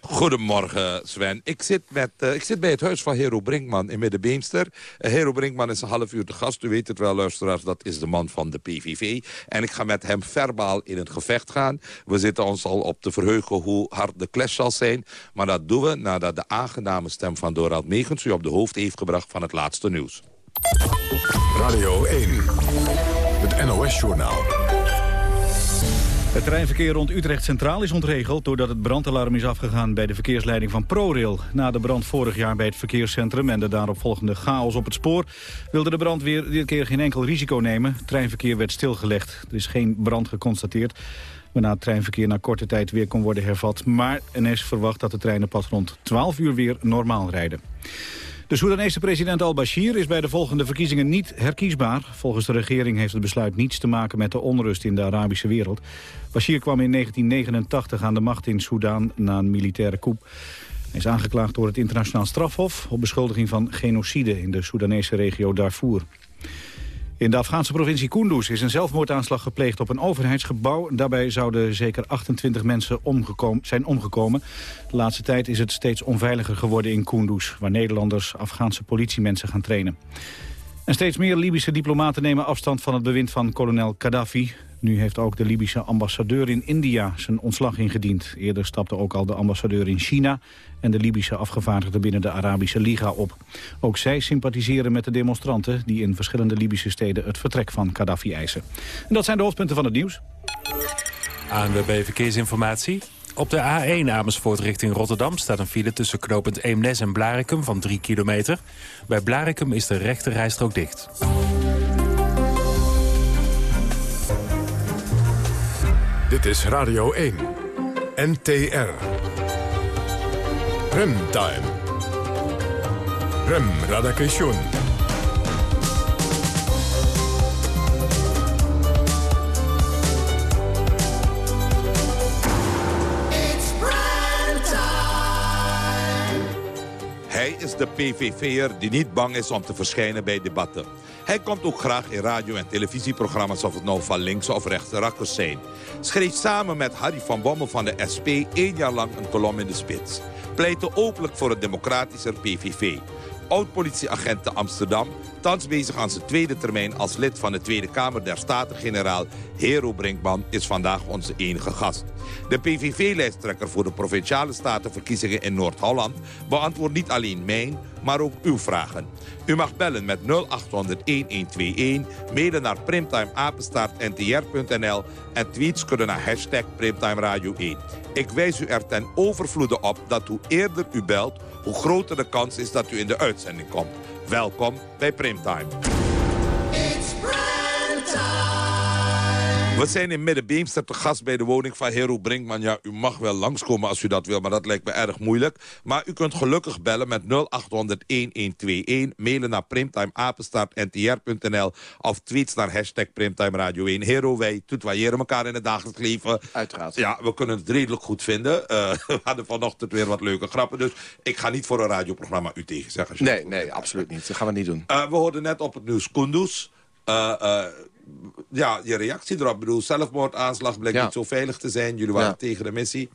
Goedemorgen Sven. Ik zit, met, uh, ik zit bij het huis van Hero Brinkman in Middenbeemster. Uh, Hero Brinkman is een half uur de gast. U weet het wel, luisteraars, dat is de man van de PVV. En ik ga met hem verbaal in het gevecht gaan. We zitten ons al op te verheugen hoe hard de clash zal zijn. Maar dat doen we nadat de aangename stem van Dorald Megens... u op de hoofd heeft gebracht van het laatste nieuws. Radio 1, het NOS-journaal. Het treinverkeer rond Utrecht Centraal is ontregeld... doordat het brandalarm is afgegaan bij de verkeersleiding van ProRail. Na de brand vorig jaar bij het verkeerscentrum en de daaropvolgende chaos op het spoor... wilde de brandweer dit keer geen enkel risico nemen. Het treinverkeer werd stilgelegd. Er is geen brand geconstateerd waarna het treinverkeer na korte tijd weer kon worden hervat. Maar NS verwacht dat de treinen pas rond 12 uur weer normaal rijden. De Soedanese president al-Bashir is bij de volgende verkiezingen niet herkiesbaar. Volgens de regering heeft het besluit niets te maken met de onrust in de Arabische wereld. Bashir kwam in 1989 aan de macht in Soedan na een militaire coup. Hij is aangeklaagd door het internationaal strafhof op beschuldiging van genocide in de Soedanese regio Darfur. In de Afghaanse provincie Kunduz is een zelfmoordaanslag gepleegd op een overheidsgebouw. Daarbij zouden zeker 28 mensen zijn omgekomen. De laatste tijd is het steeds onveiliger geworden in Kunduz... waar Nederlanders Afghaanse politiemensen gaan trainen. En steeds meer Libische diplomaten nemen afstand van het bewind van kolonel Gaddafi. Nu heeft ook de Libische ambassadeur in India zijn ontslag ingediend. Eerder stapte ook al de ambassadeur in China en de Libische afgevaardigde binnen de Arabische Liga op. Ook zij sympathiseren met de demonstranten die in verschillende Libische steden het vertrek van Gaddafi eisen. En dat zijn de hoofdpunten van het nieuws. ANWB Verkeersinformatie. Op de A1 Amersfoort richting Rotterdam staat een file tussen knooppunt Eemnes en Blarikum van 3 kilometer. Bij Blarikum is de rechte rijstrook dicht. Dit is Radio 1. NTR. Remtime. Rem Radakation. Hij is de PVV'er die niet bang is om te verschijnen bij debatten. Hij komt ook graag in radio- en televisieprogramma's... of het nou van links of rechts rakkers zijn. Schreef samen met Harry van Bommel van de SP... één jaar lang een kolom in de spits. Pleitte openlijk voor het democratischer PVV oud-politieagent te Amsterdam... thans bezig aan zijn tweede termijn als lid van de Tweede Kamer der Staten-Generaal... Hero Brinkman is vandaag onze enige gast. De PVV-lijsttrekker voor de Provinciale Statenverkiezingen in Noord-Holland... beantwoordt niet alleen mijn, maar ook uw vragen. U mag bellen met 0800-1121, mailen naar primtimeapenstaartntr.nl... en tweets kunnen naar hashtag Primtime Radio 1. Ik wijs u er ten overvloede op dat hoe eerder u belt hoe groter de kans is dat u in de uitzending komt. Welkom bij Primtime. We zijn in Middenbeemster te gast bij de woning van Hero Brinkman. Ja, u mag wel langskomen als u dat wil, maar dat lijkt me erg moeilijk. Maar u kunt gelukkig bellen met 0800-1121. Mailen naar primtimeapenstaartntr.nl of tweets naar hashtag Primtime Radio 1. Hero, wij tutoyeren elkaar in het dagelijks leven. Uiteraard. Ja, we kunnen het redelijk goed vinden. Uh, we hadden vanochtend weer wat leuke grappen. Dus ik ga niet voor een radioprogramma u tegen zeggen. Nee, nee, absoluut niet. Dat gaan we niet doen. Uh, we hoorden net op het nieuws Kunduz. Uh, ja, je reactie erop. Ik bedoel, zelfmoordaanslag bleek niet zo veilig te zijn. Jullie waren tegen de missie.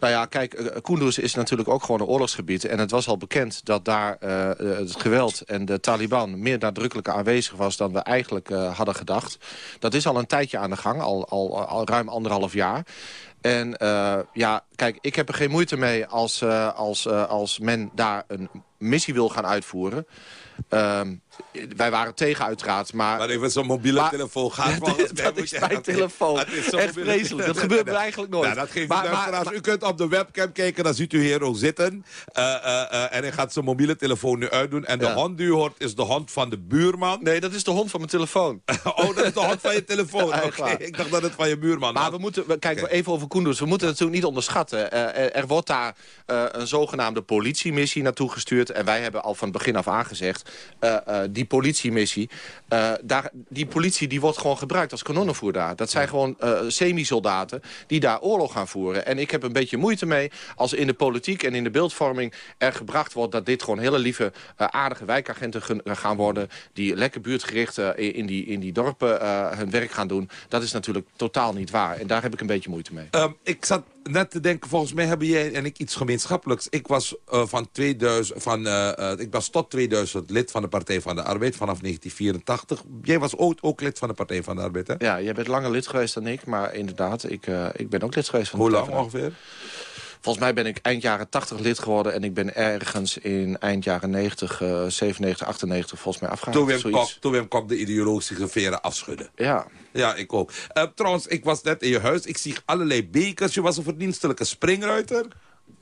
Nou ja, kijk, Kunduz is natuurlijk ook gewoon een oorlogsgebied. En het was al bekend dat daar uh, het geweld en de Taliban... meer nadrukkelijk aanwezig was dan we eigenlijk uh, hadden gedacht. Dat is al een tijdje aan de gang, al, al, al ruim anderhalf jaar. En uh, ja, kijk, ik heb er geen moeite mee als, als, als men daar een missie wil gaan uitvoeren... Um, wij waren tegen uiteraard, maar... Maar even zo'n mobiele maar, telefoon gaat wel... dat, dat is mijn telefoon. Is Echt vreselijk. Dat gebeurt me eigenlijk nooit. Nou, dat geeft maar, maar, maar, u kunt op de webcam kijken, dan ziet u hier ook zitten. Uh, uh, uh, en hij gaat zijn mobiele telefoon nu uitdoen. En de ja. hond die u hoort is de hond van de buurman. Nee, dat is de hond van mijn telefoon. oh, dat is de hond van je telefoon. Oké, okay. ik dacht dat het van je buurman was. Maar we moeten, kijk, okay. even over Koenders. We moeten het natuurlijk niet onderschatten. er wordt daar een zogenaamde politiemissie naartoe gestuurd. En wij hebben al van het begin af aan uh, uh, die politiemissie... Uh, daar, die politie die wordt gewoon gebruikt als kanonnenvoer daar. Dat zijn gewoon semi-soldaten die daar oorlog gaan voeren. En ik heb een beetje moeite mee als in de politiek en in de beeldvorming... er gebracht wordt dat dit gewoon hele lieve, aardige wijkagenten gaan worden... die lekker buurtgericht in, die, in die dorpen hun werk gaan doen. Dat is natuurlijk totaal niet waar. En daar heb ik een beetje moeite mee. Um, ik zat net te denken, volgens mij hebben jij en ik iets gemeenschappelijks. Ik was, uh, van 2000, van, uh, uh, ik was tot 2000 lid van de Partij van de Arbeid, vanaf 1984. Jij was ook, ook lid van de Partij van de Arbeid, hè? Ja, jij bent langer lid geweest dan ik, maar inderdaad, ik, ik ben ook lid geweest van Hoe de Hoe lang ongeveer? Volgens mij ben ik eind jaren 80 lid geworden... en ik ben ergens in eind jaren 90, uh, 97, 98 volgens mij afgehaald. Toen Wim, Kok, toen Wim Kok de ideologische veren afschudden. Ja. Ja, ik ook. Uh, trouwens, ik was net in je huis. Ik zie allerlei bekers. Je was een verdienstelijke springruiter.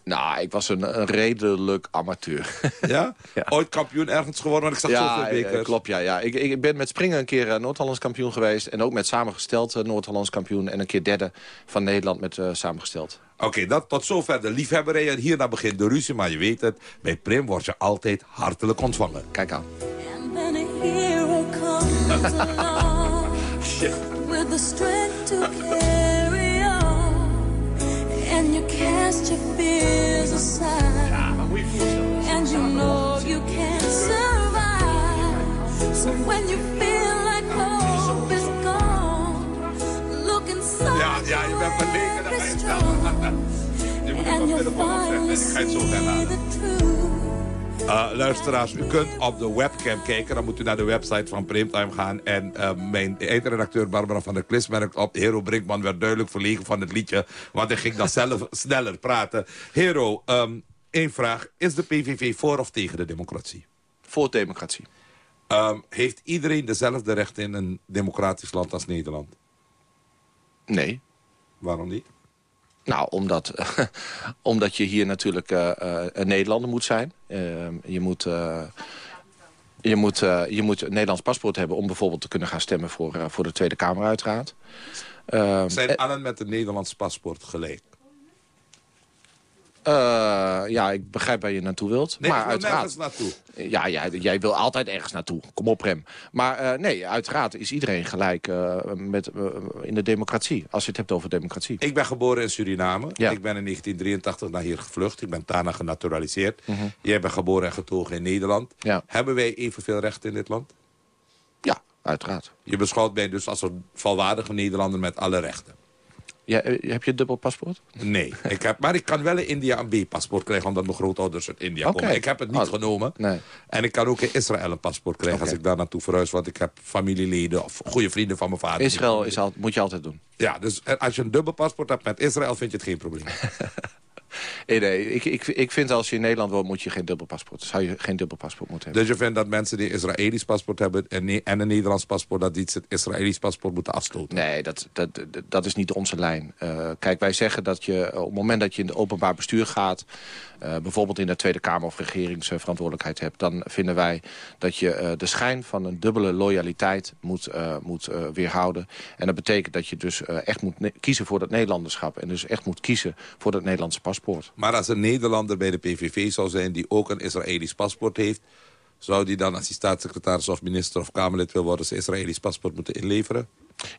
Nou, ik was een, een redelijk amateur. Ja? ja? Ooit kampioen ergens geworden, want ik zag ja, zoveel bekers. klopt, ja. ja. Ik, ik ben met springen een keer uh, Noord-Hollands kampioen geweest. En ook met samengesteld uh, Noord-Hollands kampioen. En een keer derde van Nederland met uh, samengesteld. Oké, okay, dat tot zover de liefhebberij. En hierna begint de ruzie, maar je weet het. Bij Prim word je altijd hartelijk ontvangen. Kijk aan. Shit. And you cast your fears aside And you know you can't survive. So when you feel like hope is gone Look inside Ja, ja, je bent verlegen dat mij Je moet het op telefoon Uh, luisteraars, u kunt op de webcam kijken. Dan moet u naar de website van Primetime gaan. En uh, mijn eindredacteur Barbara van der Klis merkt op... Hero Brinkman werd duidelijk verlegen van het liedje. Want hij ging dan zelf sneller praten. Hero, um, één vraag. Is de PVV voor of tegen de democratie? Voor democratie. Um, heeft iedereen dezelfde rechten in een democratisch land als Nederland? Nee. Waarom niet? Nou, omdat, omdat je hier natuurlijk uh, uh, een Nederlander moet zijn. Uh, je moet... je moet, je moet een Nederlands paspoort hebben om bijvoorbeeld te kunnen gaan stemmen voor, voor de Tweede Kamer uiteraard. Zijn allen met een Nederlands paspoort gelijk? Uh, ja, ik begrijp waar je naartoe wilt. Nee, maar uiteraard, nergens naartoe. Ja, ja, jij wil altijd ergens naartoe. Kom op, Rem. Maar uh, nee, uiteraard is iedereen gelijk uh, met, in de democratie. Als je het hebt over democratie. Ik ben geboren in Suriname. Ja. Ik ben in 1983 naar hier gevlucht. Ik ben daarna genaturaliseerd. Mm -hmm. Jij bent geboren en getogen in Nederland. Ja. Hebben wij evenveel rechten in dit land? Ja, uiteraard. Je beschouwt mij dus als een volwaardige Nederlander met alle rechten? Ja, heb je een dubbel paspoort? Nee, ik heb, maar ik kan wel in India een B-paspoort krijgen... omdat mijn grootouders uit India okay. komen. Ik heb het niet oh, genomen. Nee. En ik kan ook in Israël een paspoort krijgen okay. als ik daar naartoe verhuis... want ik heb familieleden of goede vrienden van mijn vader. Israël is al, moet je altijd doen. Ja, dus als je een dubbel paspoort hebt met Israël... vind je het geen probleem. nee, nee ik, ik, ik vind als je in Nederland woont... moet je geen dubbel paspoort. Zou je geen dubbel paspoort moeten hebben. Dus je vindt dat mensen die een Israëlisch paspoort hebben... en, en een Nederlands paspoort... dat die het Israëlisch paspoort moeten afstoten? Nee, dat, dat, dat is niet onze lijn. Uh, kijk, wij zeggen dat je op het moment dat je in het openbaar bestuur gaat... Uh, bijvoorbeeld in de Tweede Kamer of regeringsverantwoordelijkheid hebt... dan vinden wij dat je uh, de schijn van een dubbele loyaliteit moet, moet weerhouden. En dat betekent dat je dus echt moet kiezen voor dat Nederlanderschap... en dus echt moet kiezen voor dat Nederlandse paspoort. Maar als een Nederlander bij de PVV zou zijn... die ook een Israëlisch paspoort heeft... zou die dan als hij staatssecretaris of minister of Kamerlid wil worden... zijn Israëlisch paspoort moeten inleveren?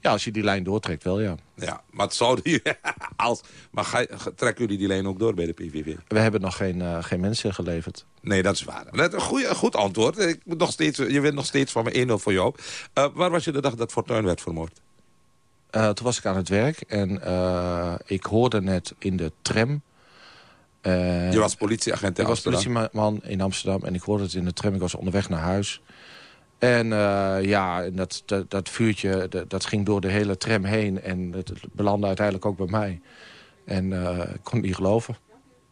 Ja, als je die lijn doortrekt wel, ja. Ja, maar het zou die... als, maar ga, trekken jullie die lijn ook door bij de PVV? We hebben nog geen, uh, geen mensen geleverd. Nee, dat is waar. Is een, goed antwoord. Ik moet nog steeds, je wint nog steeds van me 1-0 voor jou. Uh, waar was je de dag dat Fortuyn werd vermoord? Uh, toen was ik aan het werk en ik hoorde net in de tram... Uh, je was politieagent in ik Amsterdam? Ik was politieman in Amsterdam en ik hoorde het in de tram. Ik was onderweg naar huis. En uh, ja, dat, dat, dat vuurtje dat, dat, ging door de hele tram heen. En het belandde uiteindelijk ook bij mij. En uh, ik kon het niet geloven.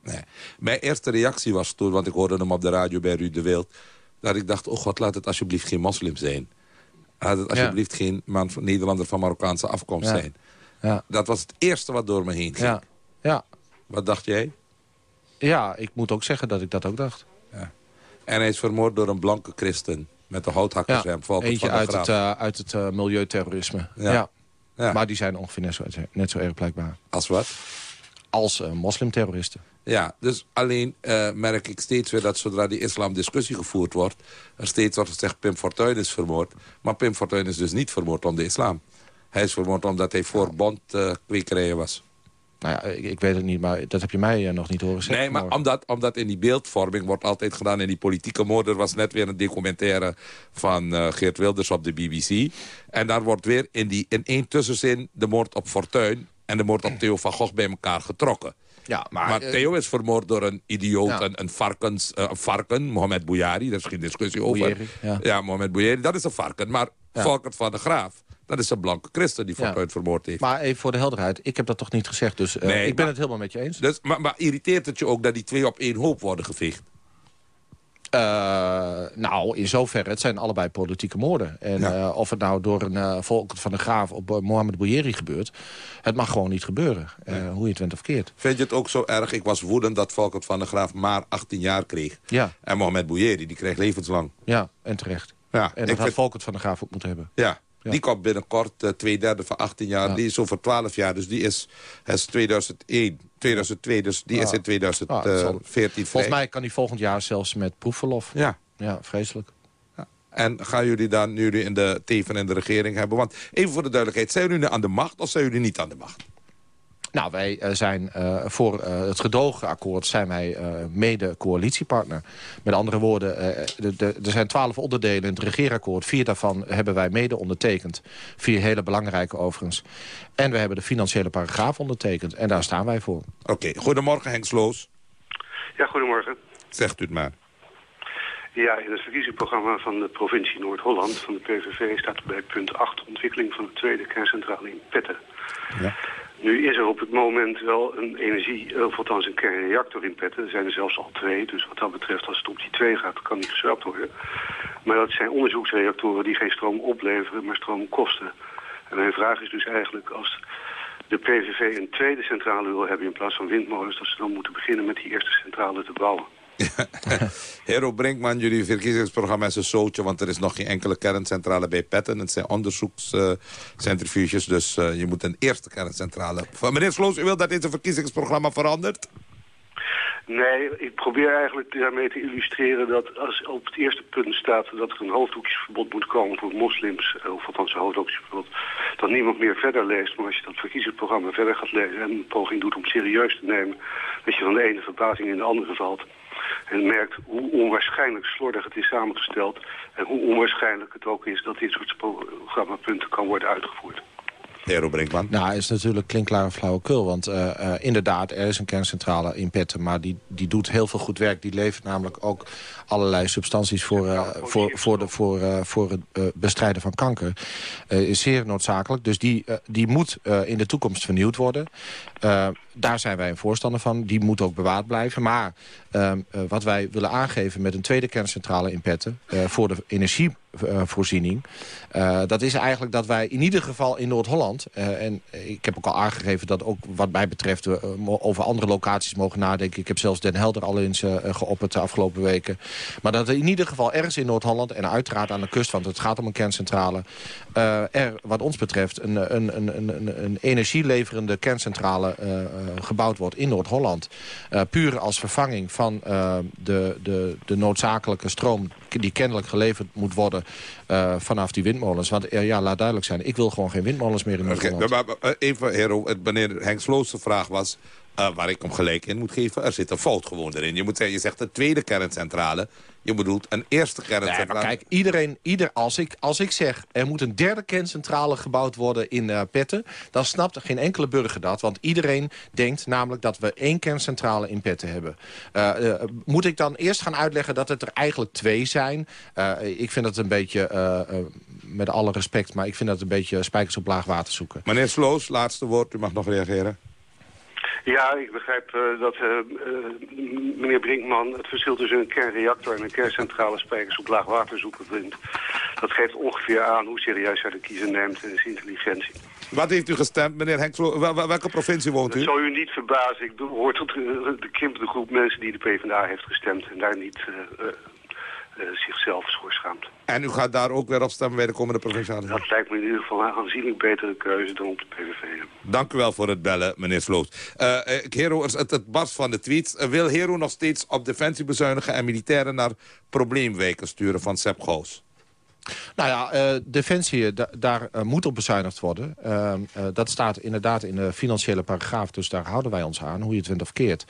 Nee. Mijn eerste reactie was toen, want ik hoorde hem op de radio bij Ruud de Wild... dat ik dacht, oh god, laat het alsjeblieft geen moslim zijn. Laat het alsjeblieft ja. geen man, Nederlander van Marokkaanse afkomst ja. zijn. Ja. Dat was het eerste wat door me heen ging. Ja. Wat dacht jij? Ja, ik moet ook zeggen dat ik dat ook dacht. Ja. En hij is vermoord door een blanke christen. Met de houthakkersrem. Ja, eentje uit het, uh, uit het uh, milieuterrorisme. Ja. Ja. ja. Maar die zijn ongeveer net zo, net zo erg blijkbaar. Als wat? als uh, moslimterroristen. Ja, dus alleen merk ik steeds weer dat zodra die islam discussie gevoerd wordt... er steeds wordt gezegd Pim Fortuyn is vermoord. Maar Pim Fortuyn is dus niet vermoord om de islam. Hij is vermoord omdat hij voor bondkwekerijen was. Nou ja, ik, ik, weet het niet, maar dat heb je mij uh, nog niet horen zeggen. Nee, maar omdat, omdat in die beeldvorming wordt altijd gedaan... in die politieke moord. Er was net weer een documentaire van uh, Geert Wilders op de BBC. En daar wordt weer in, die, in één tussenzin de moord op Fortuyn... en de moord op Theo van Gogh bij elkaar getrokken. Ja, maar, maar Theo is vermoord door een idioot, Ja. een, een, varkens, een varken, Mohamed Bouyari. Daar is geen discussie over. Bouyeri, ja. Mohamed Bouyeri, dat is een varken. Maar Ja. Volkert van de Graaf, dat is een blanke christen die Fortuyn vermoord heeft. Maar even voor de helderheid, ik heb dat toch niet gezegd. Dus uh, Nee, ik ben maar- het helemaal met je eens. Dus, maar, maar irriteert het je ook dat die twee op één hoop worden geveegd? Uh, nou, in zoverre, het zijn allebei politieke moorden. En uh, of het nou door een uh, Volkert van de Graaf op Mohamed Bouyeri gebeurt... het mag gewoon niet gebeuren, hoe je het went of keert. Vind je het ook zo erg? Ik was woedend dat Volkert van der Graaf maar 18 jaar kreeg. Ja. En Mohamed Bouyeri, die kreeg levenslang. Ja, en terecht. Ja, En dat ik had vind- Volkert van de Graaf ook moeten hebben. Ja, Ja. die komt binnenkort, eh, twee derde van 18 jaar. Ja. Die is over 12 jaar, dus die is, is 2001, 2002, dus die is in Ah, 2014 dat zal- vrij. Volgens mij kan hij volgend jaar zelfs met proefverlof. Ja. Ja, vreselijk. En gaan jullie dan, nu jullie in de teven in de regering hebben... want even voor de duidelijkheid, zijn jullie nu aan de macht of zijn jullie niet aan de macht? Nou, wij eh, zijn eh, voor eh, het gedogenakkoord zijn wij eh, mede coalitiepartner. Met andere woorden, eh, de, de, er zijn twaalf onderdelen in het regeerakkoord. Vier daarvan hebben wij mede ondertekend. Vier hele belangrijke overigens. En we hebben de financiële paragraaf ondertekend. En daar staan wij voor. Oké, goedemorgen Henk Sloos. Ja, goedemorgen. Zegt u het maar. Ja, in het verkiezingsprogramma van de provincie Noord-Holland van de PVV staat bij punt 8 ontwikkeling van de tweede kerncentrale in Petten. Ja. Nu is er op het moment wel een energie, of althans een kernreactor in Petten. Er zijn er zelfs al twee, dus wat dat betreft als het op die twee gaat, kan die geschrapt worden. Maar dat zijn onderzoeksreactoren die geen stroom opleveren, maar stroom kosten. En mijn vraag is dus eigenlijk als de PVV een tweede centrale wil hebben in plaats van windmolens, dat ze dan moeten beginnen met die eerste centrale te bouwen. Hero Brinkman, jullie verkiezingsprogramma is een zootje... want er is nog geen enkele kerncentrale bij Petten. Het zijn onderzoekscentrifuges, dus eh, je moet een eerste kerncentrale... Meneer Sloos, u wilt dat deze verkiezingsprogramma verandert? Nee, ik probeer eigenlijk daarmee te illustreren dat als op het eerste punt staat dat er een hoofddoekjesverbod moet komen voor moslims, eh, of althans een hoofddoekjesverbod, dat niemand meer verder leest. Maar als je dat verkiezingsprogramma verder gaat lezen en een poging doet om serieus te nemen, dat je van de ene verbazing in de andere valt. En merkt hoe onwaarschijnlijk slordig het is samengesteld en hoe onwaarschijnlijk het ook is dat dit soort programmapunten kan worden uitgevoerd. Hero Brinkman. Nou, is natuurlijk klinkklare flauwekul. Want eh, eh, inderdaad, er is een kerncentrale in Petten... maar die, die doet heel veel goed werk. Die levert namelijk ook allerlei substanties... voor, eh, voor, voor, de, voor, eh, voor het eh, bestrijden van kanker. Is zeer noodzakelijk. Dus die, die moet in de toekomst vernieuwd worden. Daar zijn wij een voorstander van. Die moet ook bewaard blijven. Maar ehm, eh, wat wij willen aangeven met een tweede kerncentrale in Petten... voor de energievoorziening... dat is eigenlijk dat wij in ieder geval in Noord-Holland... en ik heb ook al aangegeven dat ook wat mij betreft... we over andere locaties mogen nadenken. Ik heb zelfs Den Helder al eens geopperd de afgelopen weken. Maar dat er in ieder geval ergens in Noord-Holland... en uiteraard aan de kust, want het gaat om een kerncentrale... eh, er wat ons betreft een, een, een, een, een energieleverende kerncentrale eh, eh, gebouwd wordt in Noord-Holland. Puur als vervanging van de, de, de noodzakelijke stroom die kennelijk geleverd moet worden vanaf die windmolens. Want ja, laat duidelijk zijn, ik wil gewoon geen windmolens meer in Noord-Holland. eh, even, Hero, het- meneer Henk Sloos' vraag was... eh, waar ik hem gelijk in moet geven, er zit een fout gewoon erin. Je, moet je zegt een tweede kerncentrale. Je bedoelt een eerste kerncentrale. Nee, maar kijk, iedereen, ieder, als, ik, als ik zeg... er moet een derde kerncentrale gebouwd worden in eh, Petten... dan snapt geen enkele burger dat. Want iedereen denkt namelijk dat we één kerncentrale in Petten hebben. Eh, moet ik dan eerst gaan uitleggen dat het er eigenlijk twee zijn? Ik vind dat een beetje, met alle respect... maar ik vind dat een beetje spijkers op laag water zoeken. Meneer Sloos, laatste woord. U mag nog reageren. Ja, ik begrijp eh, dat eh, eh, meneer Brinkman het verschil tussen een kernreactor en een kerncentrale spijkers op laag water zoeken vindt. Dat geeft ongeveer aan hoe serieus hij de kiezer neemt en zijn intelligentie. Wat heeft u gestemd, meneer Henk Sloos? Wel- wel- Welke provincie woont Dat u? zal u niet verbazen. Ik behoor tot de krimpende groep mensen die de PvdA heeft gestemd en daar niet eh, zichzelf schoorschaamd. En u gaat daar ook weer op stemmen bij de komende provinciale Dat lijkt me in ieder geval een aanzienlijk betere keuze dan op de PVV. Dank u wel voor het bellen, meneer Vloot. Eh, eh, Hero, het, het barst van de tweets. Wil Hero nog steeds op defensie bezuinigen... en militairen naar probleemwijken sturen van Sepp Goos? Nou ja, eh, Defensie, da- daar eh, moet op bezuinigd worden. Ehm, eh, dat staat inderdaad in de financiële paragraaf, dus daar houden wij ons aan, hoe je het went of keert.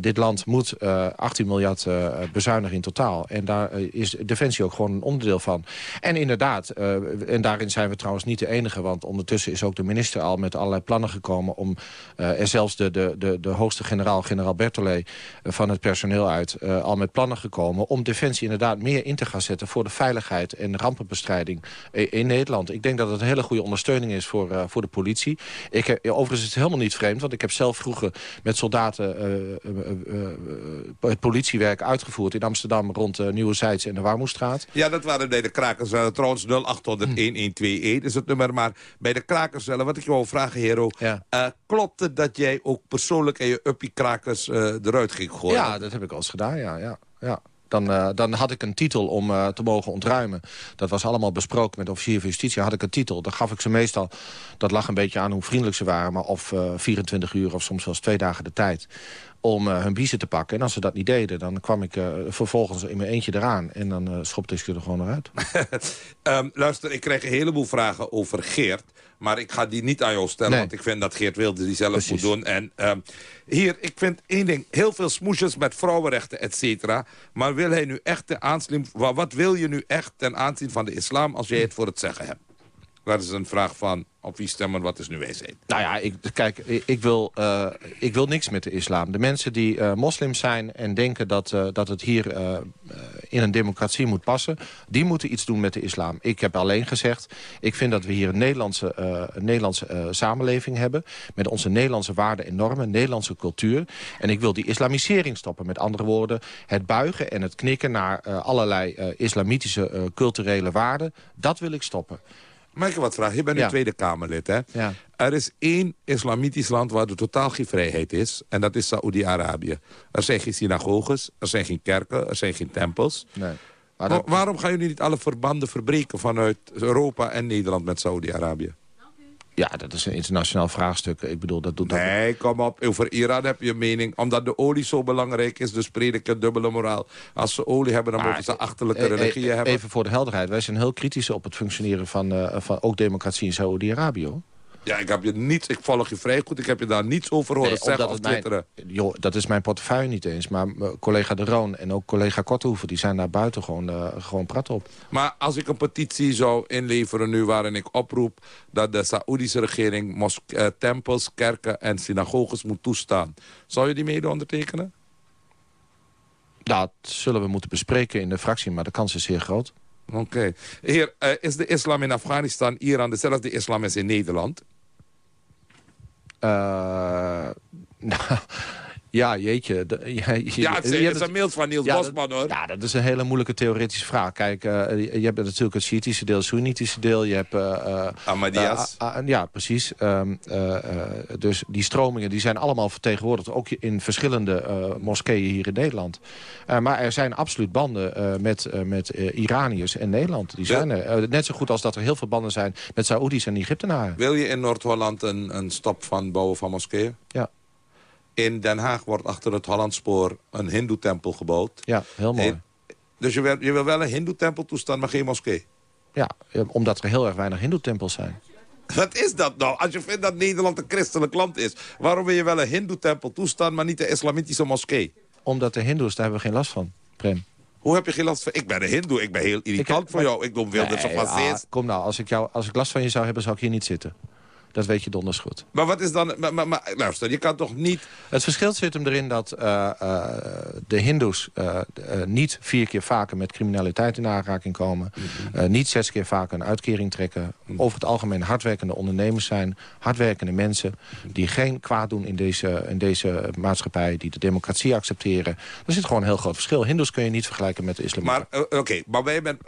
Dit land moet eh, 18 miljard bezuinigen in totaal. En daar is Defensie ook gewoon een onderdeel van. En inderdaad, en daarin zijn we trouwens niet de enige... want ondertussen is ook de minister al met allerlei plannen gekomen... om en zelfs de, de, de, de hoogste generaal, generaal Bertolet... van het personeel uit, al met plannen gekomen... om Defensie inderdaad meer in te gaan zetten voor de veiligheid... en rampenbestrijding in Nederland. Ik denk dat het een hele goede ondersteuning is voor, eh, voor de politie. Ik heb, overigens is het helemaal niet vreemd, want ik heb zelf vroeger met soldaten eh, eh, het politiewerk uitgevoerd in Amsterdam rond uh, Nieuwe Zijds en de Warmoestraat. Ja, dat waren bij de krakerzellen. Trouwens, 0800-1121 is het nummer. Maar bij de krakerzellen, wat ik je wou vragen, Hero... eh, klopt het dat jij ook persoonlijk en je uppie-krakers eh, eruit ging gooien? Ja, dat heb ik al eens gedaan, ja. ja, ja. Dan, eh, dan had ik een titel om eh, te mogen ontruimen. Dat was allemaal besproken met de officier van justitie. Had ik een titel, dan gaf ik ze meestal... dat lag een beetje aan hoe vriendelijk ze waren... maar of eh 24 uur of soms zelfs twee dagen de tijd om eh, hun biezen te pakken. En als ze dat niet deden, dan kwam ik eh, vervolgens in mijn eentje eraan. En dan eh, schopte ik ze er gewoon eruit. Ehm, luister, ik krijg een heleboel vragen over Geert. Maar ik ga die niet aan jou stellen, Nee. want ik vind dat Geert Wilde die zelf moet doen. En ehm, hier, ik vind één ding, heel veel smoesjes met vrouwenrechten, et cetera. Maar wil hij nu echt aanzien, wa- wat wil je nu echt ten aanzien van de islam als jij het voor het zeggen hebt? Dat is een vraag van, op wie stemmen, wat is nu wijsheid? Nou ja, ik, kijk, ik, wil, eh, ik wil niks met de islam. De mensen die eh moslim zijn en denken dat, eh, dat het hier in een democratie moet passen... die moeten iets doen met de islam. Ik heb alleen gezegd, ik vind dat we hier een Nederlandse, een Nederlandse samenleving hebben... met onze Nederlandse waarden en normen, Nederlandse cultuur. En ik wil die islamisering stoppen. Met andere woorden, het buigen en het knikken naar allerlei islamitische culturele waarden... dat wil ik stoppen. Mag ik je wat vragen? Je bent Ja. Tweede Kamerlid, hè? Ja. Er is één islamitisch land waar er totaal geen vrijheid is. En dat is Saoedi-Arabië. Er zijn geen synagoges, er zijn geen kerken, er zijn geen tempels. Nee. Maar dat- waarom gaan jullie niet alle verbanden verbreken vanuit Europa en Nederland met Saoedi-Arabië? Ja, dat is een internationaal vraagstuk. Ik bedoel, dat doet dat... Nee, kom op. Over Iran heb je een mening. Omdat de olie zo belangrijk is, dus predik je dubbele moraal. Als ze olie hebben, dan Maar, mogen ze achterlijke eh, eh, religieën hebben. Even voor de helderheid. Wij zijn heel kritisch op het functioneren van, eh, van ook democratie in Saoedi-Arabië. Ja, ik, heb je niets, ik volg je vrij goed. Ik heb je daar niets over horen Nee, zeggen of twitteren. joh, dat is mijn portefeuille niet eens. Maar collega De Roon en ook collega Korthoeven... die zijn daar buiten gewoon, eh, gewoon prat op. Maar als ik een petitie zou inleveren nu waarin ik oproep... dat de Saoedische regering mos- eh, tempels, kerken en synagoges moet toestaan... zou je die mede ondertekenen? Dat zullen we moeten bespreken in de fractie, maar de kans is zeer groot. Oké. Heer, eh, is de islam in Afghanistan, Iran dezelfde islam als in Nederland? Eh, nou, ja, jeetje. de- ja, je- Ja, het je het zijn mails van Niels Ja, Bosman, hoor. Ja, dat is een hele moeilijke theoretische vraag. Kijk, eh, je je hebt natuurlijk het Shiïtische deel, het Soenitische deel. Je hebt... ah, ja, precies. Ehm, eh, eh, dus die stromingen die zijn allemaal vertegenwoordigd. Ook in verschillende moskeeën hier in Nederland. Maar er zijn absoluut banden met, met Iraniërs en Nederland. Die zijn er. Net zo goed als dat er heel veel banden zijn met Saoedi's en Egyptenaren. Wil je in Noord-Holland een, een stop van bouwen van moskeeën? Ja. In Den Haag wordt achter het Hollandspoor een hindoe-tempel gebouwd. Ja, heel mooi. Dus je wil, je wil wel een hindoe-tempel toestaan, maar geen moskee? Ja, omdat er heel erg weinig hindoe-tempels zijn. Wat is dat nou? Als je vindt dat Nederland een christelijk land is... waarom wil je wel een hindoe-tempel toestaan, maar niet de islamitische moskee? Omdat de hindoes, daar hebben we geen last van, Prem. Hoe heb je geen last van? Ik ben een hindoe, ik ben heel irritant voor jou. Ik noem Wilders Nee, ah. Kom nou, als ik, jou, als ik last van je zou hebben, zou ik hier niet zitten. Dat weet je donders goed. Maar wat is dan... Maar, maar, maar, luister, je kan toch niet... Het verschil zit hem erin dat eh, eh, de hindoes eh, niet vier keer vaker met criminaliteit in aanraking komen. eh, niet zes keer vaker een uitkering trekken. Over het algemeen hardwerkende ondernemers zijn. Hardwerkende mensen die geen kwaad doen in deze, in deze maatschappij. Die de democratie accepteren. Er zit gewoon een heel groot verschil. Hindoes kun je niet vergelijken met de islam. Maar oké, maar wij ben,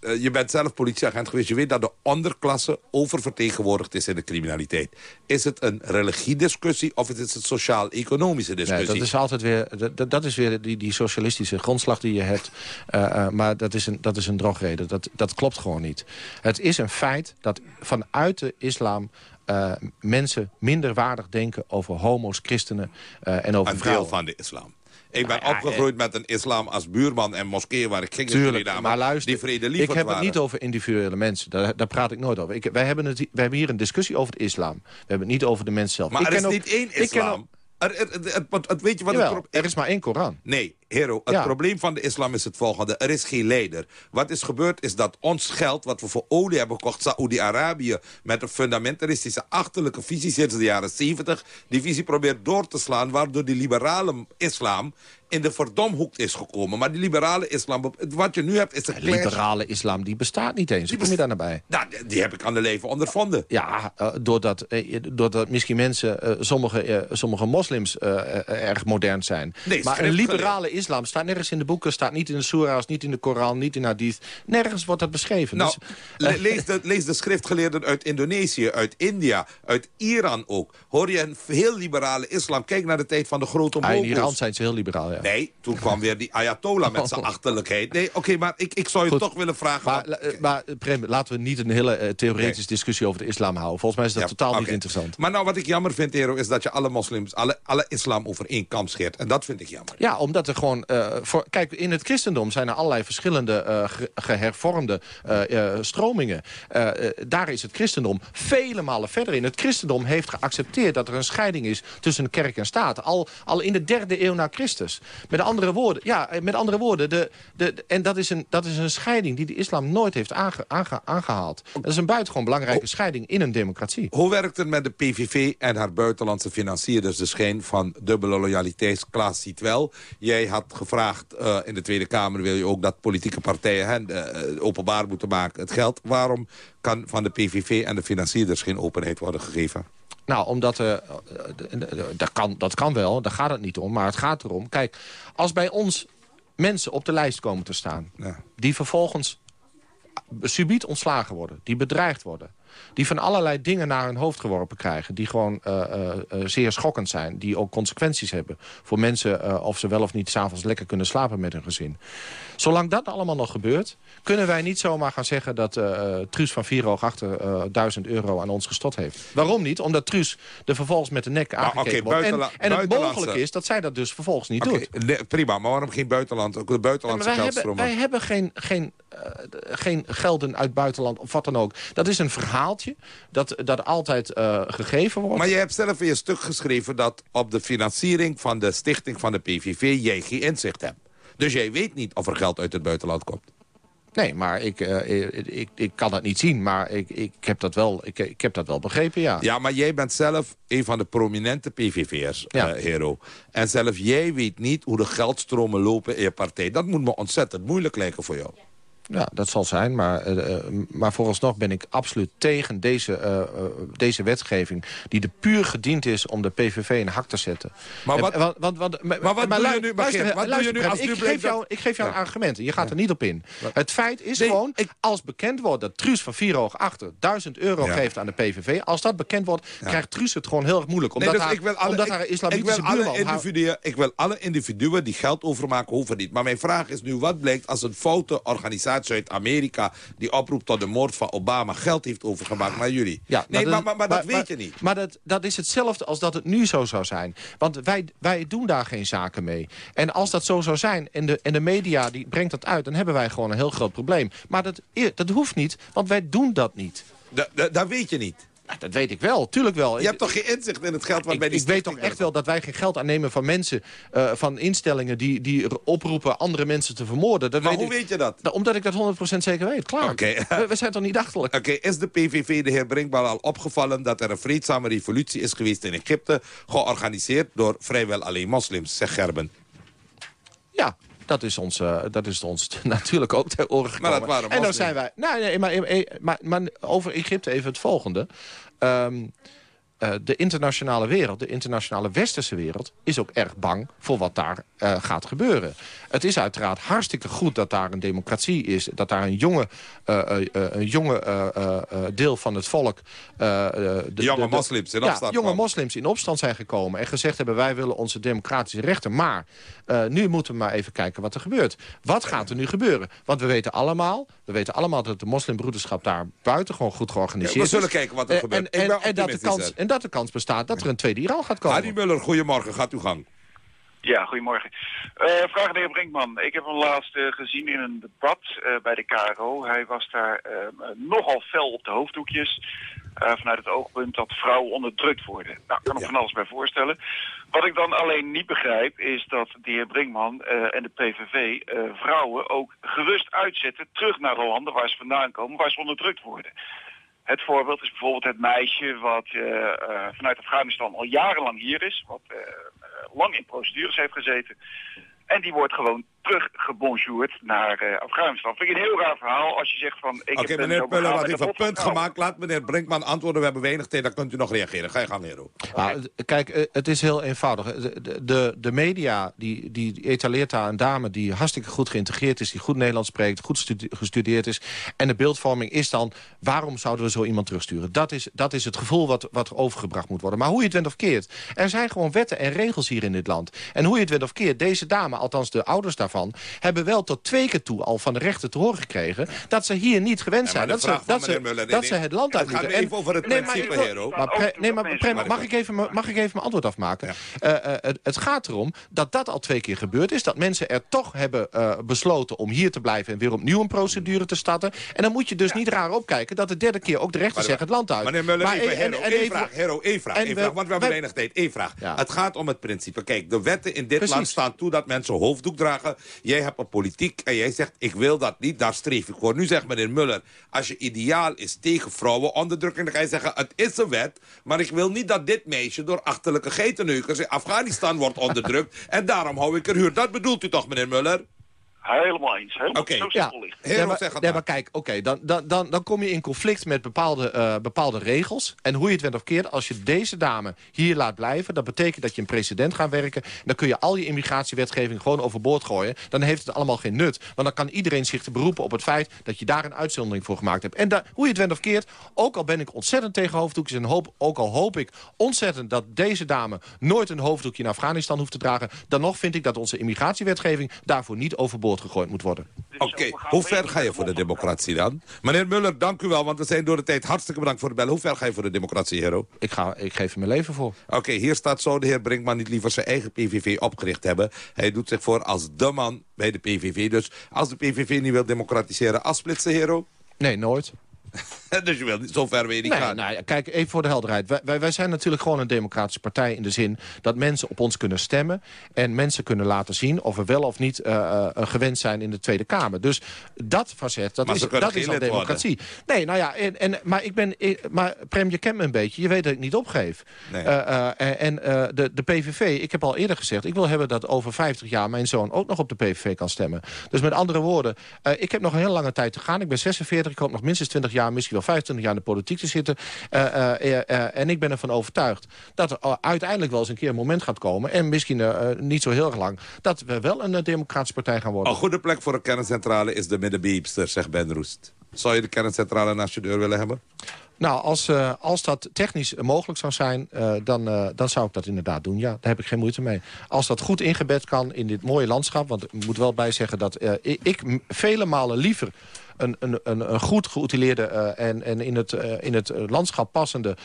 je bent zelf politieagent geweest. Je weet dat de onderklasse oververtegenwoordigd is in de criminaliteit. Criminaliteit. Is het een religiediscussie of is het een sociaal-economische Nee, discussie? dat is altijd weer, dat, dat is weer die, die socialistische grondslag die je hebt. Eh, eh, maar dat is een, dat is een drogreden. Dat, dat klopt gewoon niet. Het is een feit dat vanuit de islam... eh, mensen minder waardig denken over homo's, christenen en over een vrouwen. deel van de islam. Ik ben Nou ja, opgegroeid met een islam als buurman en moskee waar ik ging in Tuurlijk, Suriname, maar luister, die vredelievend ik heb het waren. niet over individuele mensen. Daar, daar praat ik nooit over. Ik, wij, hebben het, wij hebben hier een discussie over de islam. We hebben het niet over de mens zelf. Maar Ik er ken is ook- niet één ik ken islam. Er, er, er- er- weet je wat Jawel, er is maar één Koran. Nee, hero, het Ja. probleem van de islam is het volgende. Er is geen leider. Wat is gebeurd is dat ons geld, wat we voor olie hebben gekocht... Saoedi-Arabië, met een fundamentalistische achterlijke visie sinds de jaren 70... die visie probeert door te slaan, waardoor die liberale islam in de verdomhoek is gekomen. Maar die liberale islam, wat je nu hebt, is De liberale islam, die bestaat niet eens. Hoe kom je daar naar bij? Nou, die- die heb ik aan de leven ondervonden. Ja, eh, doordat, eh, doordat misschien mensen, eh, sommige, sommige moslims erg modern zijn. Nee, maar een liberale islam staat nergens in de boeken, staat niet in de soera's, niet in de Koran, niet in hadith. Nergens wordt dat beschreven. Nou, Dus, le- lees, de, lees de schriftgeleerden uit Indonesië, uit India, uit Iran ook. Hoor je een heel liberale islam. Kijk naar de tijd van de grote ah, in. Iran zijn ze heel liberaal, ja. Nee, toen kwam weer die Ayatollah met zijn achterlijkheid. Nee, oké, maar ik, ik zou je Goed. toch willen vragen... Maar, wat- la- eh, maar eh, Prem, laten we niet een hele eh, theoretische discussie over de islam houden. Volgens mij is dat Ja, totaal niet interessant. Maar nou, wat ik jammer vind, Hero, is dat je alle moslims, alle, alle islam over één kam scheert. En dat vind ik jammer. Ja, omdat er gewoon... voor, kijk, in het christendom zijn er allerlei verschillende eh, ge- gehervormde eh, eh, stromingen. Daar is het christendom vele malen verder in. Het christendom heeft geaccepteerd dat er een scheiding is tussen kerk en staat. Al, al in de derde eeuw na Christus. Met andere woorden, ja, eh, met andere woorden de, de, de- en dat is, een, dat is een scheiding die de islam nooit heeft aange- aange- aangehaald. Dat is een buitengewoon belangrijke scheiding in een democratie. Hoe werkt het met de PVV en haar buitenlandse financierders? De schijn van dubbele loyaliteit. Klaas ziet wel. Jij had gevraagd eh, in de Tweede Kamer... wil je ook dat politieke partijen hè, eh, openbaar moeten maken het geld. Waarom kan van de PVV en de financierders geen openheid worden gegeven? Nou, omdat eh, eh, eh, dat, kan, dat kan wel, daar gaat het niet om. Maar het gaat erom, kijk, als bij ons mensen op de lijst komen te staan... die vervolgens subiet ontslagen worden, die bedreigd worden... die van allerlei dingen naar hun hoofd geworpen krijgen... die gewoon eh, eh, eh, zeer schokkend zijn, die ook consequenties hebben... voor mensen of ze wel of niet s'avonds lekker kunnen slapen met hun gezin. Zolang dat allemaal nog gebeurt, kunnen wij niet zomaar gaan zeggen... dat Truus van Vierhoog achter eh 1000 euro aan ons gestot heeft. Waarom niet? Omdat Truus er vervolgens met de nek Maar aangekeken oké, wordt. En, het mogelijk is dat zij dat dus vervolgens niet doet. nee, prima, maar waarom geen buitenland? Ook de buitenlandse wij, hebben, geldstromen. wij hebben geen, geen, geen gelden uit buitenland of wat dan ook. Dat is een verhaaltje dat, dat altijd eh, gegeven wordt. Maar je hebt zelf in je stuk geschreven dat op de financiering van de stichting van de PVV jij geen inzicht hebt. Dus jij weet niet of er geld uit het buitenland komt. Nee, maar ik, eh, ik, ik, ik kan dat niet zien. Maar ik, ik, heb dat wel, ik, ik heb dat wel begrepen, ja. Ja, maar jij bent zelf een van de prominente PVV'ers, Ja. eh, Hero. En zelf jij weet niet hoe de geldstromen lopen in je partij. Dat moet me ontzettend moeilijk lijken voor jou. Ja, dat zal zijn. Maar, eh, maar vooralsnog ben ik absoluut tegen deze, eh, deze wetgeving... die er puur gediend is om de PVV in hak te zetten. Maar En- wat- want, want, want, maar, wat doe je nu, luister, wat doe je nu als ik, geef jou, ik geef jou Ja. argumenten. Je gaat er niet op in. Het feit is Nee, gewoon, als bekend wordt dat Truus van Vierhoog achter 1000 euro Ja. geeft aan de PVV... als dat bekend wordt, krijgt Truus het gewoon heel erg moeilijk. Omdat, Nee, dus haar, ik wil alle, omdat ik- haar ik islamitische wil alle haar- individuen, ik wil alle individuen die geld overmaken, hoeven niet. Maar mijn vraag is nu, wat blijkt als een foute organisatie uit Amerika... die oproept tot de moord van Obama geld heeft overgemaakt naar jullie? Ja, nee, maar, dat- maar, maar dat weet je niet. Maar dat, dat is hetzelfde als dat het nu zo zou zijn. Want wij, wij doen daar geen zaken mee. En als dat zo zou zijn en de, en de media die brengt dat uit... dan hebben wij gewoon een heel groot probleem. Maar dat, dat hoeft niet, want wij doen dat niet. Da- da- dat weet je niet. Dat weet ik wel, tuurlijk wel. Je hebt toch geen inzicht in het geld wat ik, bij die ik weet toch echt wel dat wij geen geld aannemen van mensen, eh, van instellingen die, die oproepen andere mensen te vermoorden. Dat Maar weet hoe ik, weet je dat? Nou, Omdat ik dat 100% zeker weet, klaar. Oké. We, we zijn toch niet achterlijk? Oké, is de PVV de heer Brinkbal al opgevallen... dat er een vreedzame revolutie is geweest in Egypte... georganiseerd door vrijwel alleen moslims, zegt Gerben. Ja, dat is ons, eh, dat is ons natuurlijk ook ter oren gekomen. dat waren en dan zijn wij... Nee, nee maar, eh, maar, maar over Egypte even het volgende. Ehm, eh, de internationale wereld, de internationale westerse wereld... is ook erg bang voor wat daar eh, gaat gebeuren. Het is uiteraard hartstikke goed dat daar een democratie is. Dat daar een jonge, eh, een jonge deel van het volk... de, Jonge moslims in ja, opstand jonge moslims in opstand zijn gekomen. En gezegd hebben, wij willen onze democratische rechten. Maar nu moeten we maar even kijken wat er gebeurt. Wat gaat er nu gebeuren? Want we weten allemaal, we weten allemaal dat de moslimbroederschap daar buitengewoon goed georganiseerd Ja, we is. zullen kijken wat er gebeurt. En, en, en, dat de kans, dat de kans bestaat dat er een tweede Iran gaat komen. Harry Muller, goedemorgen. Gaat uw gang. Ja, goedemorgen. Eh vraag aan de heer Brinkman. Ik heb hem laatst eh, gezien in een debat eh, bij de KRO. Hij was daar nogal fel op de hoofddoekjes. eh, vanuit het oogpunt dat vrouwen onderdrukt worden. Nou, ik kan me van alles bij voorstellen. Wat ik dan alleen niet begrijp is dat de heer Brinkman eh, en de PVV eh, vrouwen ook gerust uitzetten terug naar de landen waar ze vandaan komen, waar ze onderdrukt worden. Het voorbeeld is bijvoorbeeld het meisje wat eh, eh, vanuit Afghanistan al jarenlang hier is, wat eh, lang in procedures heeft gezeten. En die wordt gewoon teruggebonjourd naar eh, Afghanistan. Vind ik een heel raar verhaal als je zegt van... ik Oké, ben meneer begaan wat heeft een punt gemaakt. Laat meneer Brinkman antwoorden. We hebben weinig tijd, dan kunt u nog reageren. Ga je gang, Hero. Nou, d- kijk, eh, het is heel eenvoudig. De, de- de, media die, die etaleert daar een dame die hartstikke goed geïntegreerd is... die goed Nederlands spreekt, goed gestudeerd is. En de beeldvorming is dan, waarom zouden we zo iemand terugsturen? Dat is, dat is het gevoel wat, wat er overgebracht moet worden. Maar hoe je het went of keert, er zijn gewoon wetten en regels hier in dit land. En hoe je het went of keert, deze dame, althans de ouders daarvan... hebben wel tot twee keer toe al van de rechter te horen gekregen... dat ze hier niet gewend zijn. dat ze, dat ze, Muller, dat nee. ze het land uit gaat moeten. even over het maar principe, wil-. Maar, Pre- nee, maar Prem, mag ik, even, mijn- mag ik even mijn antwoord afmaken? Eh, eh, het, het gaat erom dat dat al twee keer gebeurd is. Dat mensen er toch hebben eh, besloten om hier te blijven... en weer opnieuw een procedure te starten. En dan moet je dus niet raar opkijken... dat de derde keer ook de rechter zegt het land uit. Meneer Muller, Maar, even, Hero, één vraag, Hero, één vraag, en één vraag, want we hebben we- weinig tijd. Eén vraag. Ja. Het gaat om het principe. Kijk, de wetten in dit Precies. land staan toe dat mensen hoofddoek dragen. Jij hebt een politiek en jij zegt, ik wil dat niet, daar streef ik voor. Nu zegt meneer Muller, als je ideaal is tegen vrouwenonderdrukking... dan ga je zeggen, het is een wet, maar ik wil niet dat dit meisje... door achterlijke geitenneukers in Afghanistan wordt onderdrukt... en daarom hou ik er huur. Dat bedoelt u toch, meneer Muller? Helemaal eens. Helemaal Oké. zo Ja, simpel ligt. nee, maar, nee, maar kijk, oké, dan, dan, dan, dan kom je in conflict met bepaalde, eh, bepaalde regels. En hoe je het went of keert, als je deze dame hier laat blijven... dat betekent dat je een precedent gaat werken. Dan kun je al je immigratiewetgeving gewoon overboord gooien. Dan heeft het allemaal geen nut. Want dan kan iedereen zich te beroepen op het feit... dat je daar een uitzondering voor gemaakt hebt. En hoe je het went of keert, ook al ben ik ontzettend tegen hoofddoekjes... en hoop, ook al hoop ik ontzettend dat deze dame... nooit een hoofddoekje in Afghanistan hoeft te dragen... dan nog vind ik dat onze immigratiewetgeving... daarvoor niet overboord gegooid moet worden. Oké, hoe ver ga je voor de democratie dan? Meneer Muller, dank u wel, want we zijn door de tijd. Hartstikke bedankt voor het bellen. Hoe ver ga je voor de democratie, Hero? Ik, ga, ik geef er mijn leven voor. Oké, hier staat zo, de heer Brinkman niet liever zijn eigen PVV opgericht hebben. Hij doet zich voor als de man bij de PVV. Dus als de PVV niet wil democratiseren, afsplitsen, Hero? Nee, nooit. dus je wil niet, zo ver je niet Nee, gaan. nou kijk, even voor de helderheid. Wij, wij, wij zijn natuurlijk gewoon een democratische partij... in de zin dat mensen op ons kunnen stemmen... en mensen kunnen laten zien of we wel of niet eh, eh, gewend zijn in de Tweede Kamer. Dus dat facet, dat Maar is, dat is al democratie. Nee, nou ja, en, en, maar, ik ben, eh, maar Prem, je kent me een beetje. Je weet dat ik niet opgeef. Nee. En de, de PVV, ik heb al eerder gezegd... ik wil hebben dat over 50 jaar mijn zoon ook nog op de PVV kan stemmen. Dus met andere woorden, ik heb nog een heel lange tijd te gaan. Ik ben 46, ik hoop nog minstens 20 jaar, misschien wel 25 jaar in de politiek te zitten. Eh, eh, eh, en ik ben ervan overtuigd dat er uiteindelijk wel eens een keer een moment gaat komen... en misschien niet zo heel erg lang, dat we wel een democratische partij gaan worden. Een goede plek voor een kerncentrale is de Middenbeemster, zegt Ben Roest. Zou je de kerncentrale naast je deur willen hebben? Nou, als, als dat technisch mogelijk zou zijn, dan, dan zou ik dat inderdaad doen. Ja, daar heb ik geen moeite mee. Als dat goed ingebed kan in dit mooie landschap... want ik moet wel bij zeggen dat ik, vele malen liever... Een, een, een, goed geutileerde eh, en, en in het, eh, in het eh, landschap passende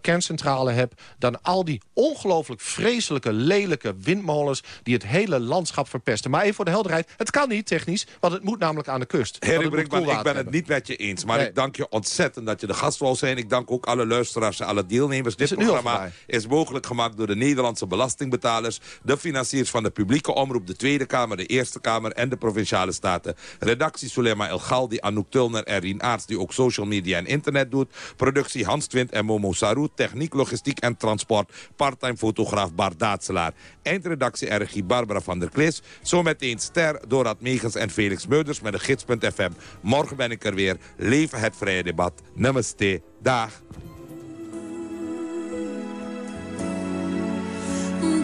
kerncentrale heb... dan al die ongelooflijk vreselijke, lelijke windmolens... die het hele landschap verpesten. Maar even voor de helderheid, het kan niet technisch... want het moet namelijk aan de kust. Brinkman, ik ben het niet met je eens. Maar Nee. ik dank je ontzettend dat je de gast wou zijn. Ik dank ook alle luisteraars en alle deelnemers. Dit programma is mogelijk gemaakt door de Nederlandse belastingbetalers... de financiers van de publieke omroep, de Tweede Kamer, de Eerste Kamer... en de Provinciale Staten. Redactie Sulema El die Anouk Tulner en Rien Aarts... die ook social media en internet doet. Productie Hans Twint en Momo Saru. Techniek, logistiek en transport. Parttime fotograaf Bart Daatselaar. Eindredactie en Barbara van der Klis. Zometeen Ster, Dorad Megens en Felix Meuders met de gids.fm. Morgen ben ik er weer. Leven het vrije debat. Namaste. Dag.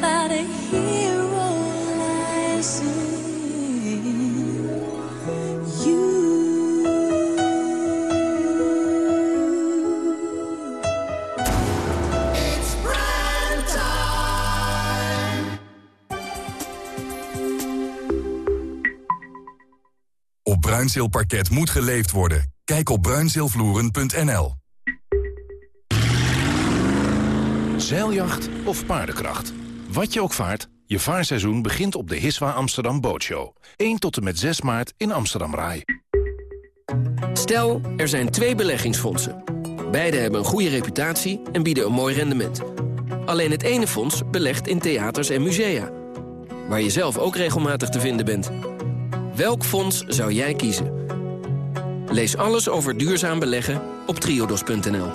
But bruinzeelparket moet geleefd worden. Kijk op bruinzeelvloeren.nl. Zeiljacht of paardenkracht. Wat je ook vaart, je vaarseizoen begint op de Hiswa Amsterdam Bootshow. 1 tot en met 6 maart in Amsterdam Rai. Stel, er zijn twee beleggingsfondsen. Beide hebben een goede reputatie en bieden een mooi rendement. Alleen het ene fonds belegt in theaters en musea. Waar je zelf ook regelmatig te vinden bent. Welk fonds zou jij kiezen? Lees alles over duurzaam beleggen op triodos.nl.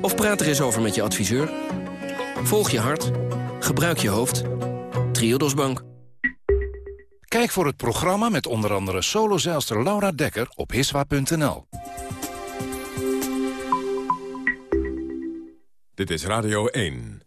Of praat er eens over met je adviseur. Volg je hart. Gebruik je hoofd. Triodos Bank. Kijk voor het programma met onder andere solozeilster Laura Dekker op hiswa.nl. Dit is Radio 1.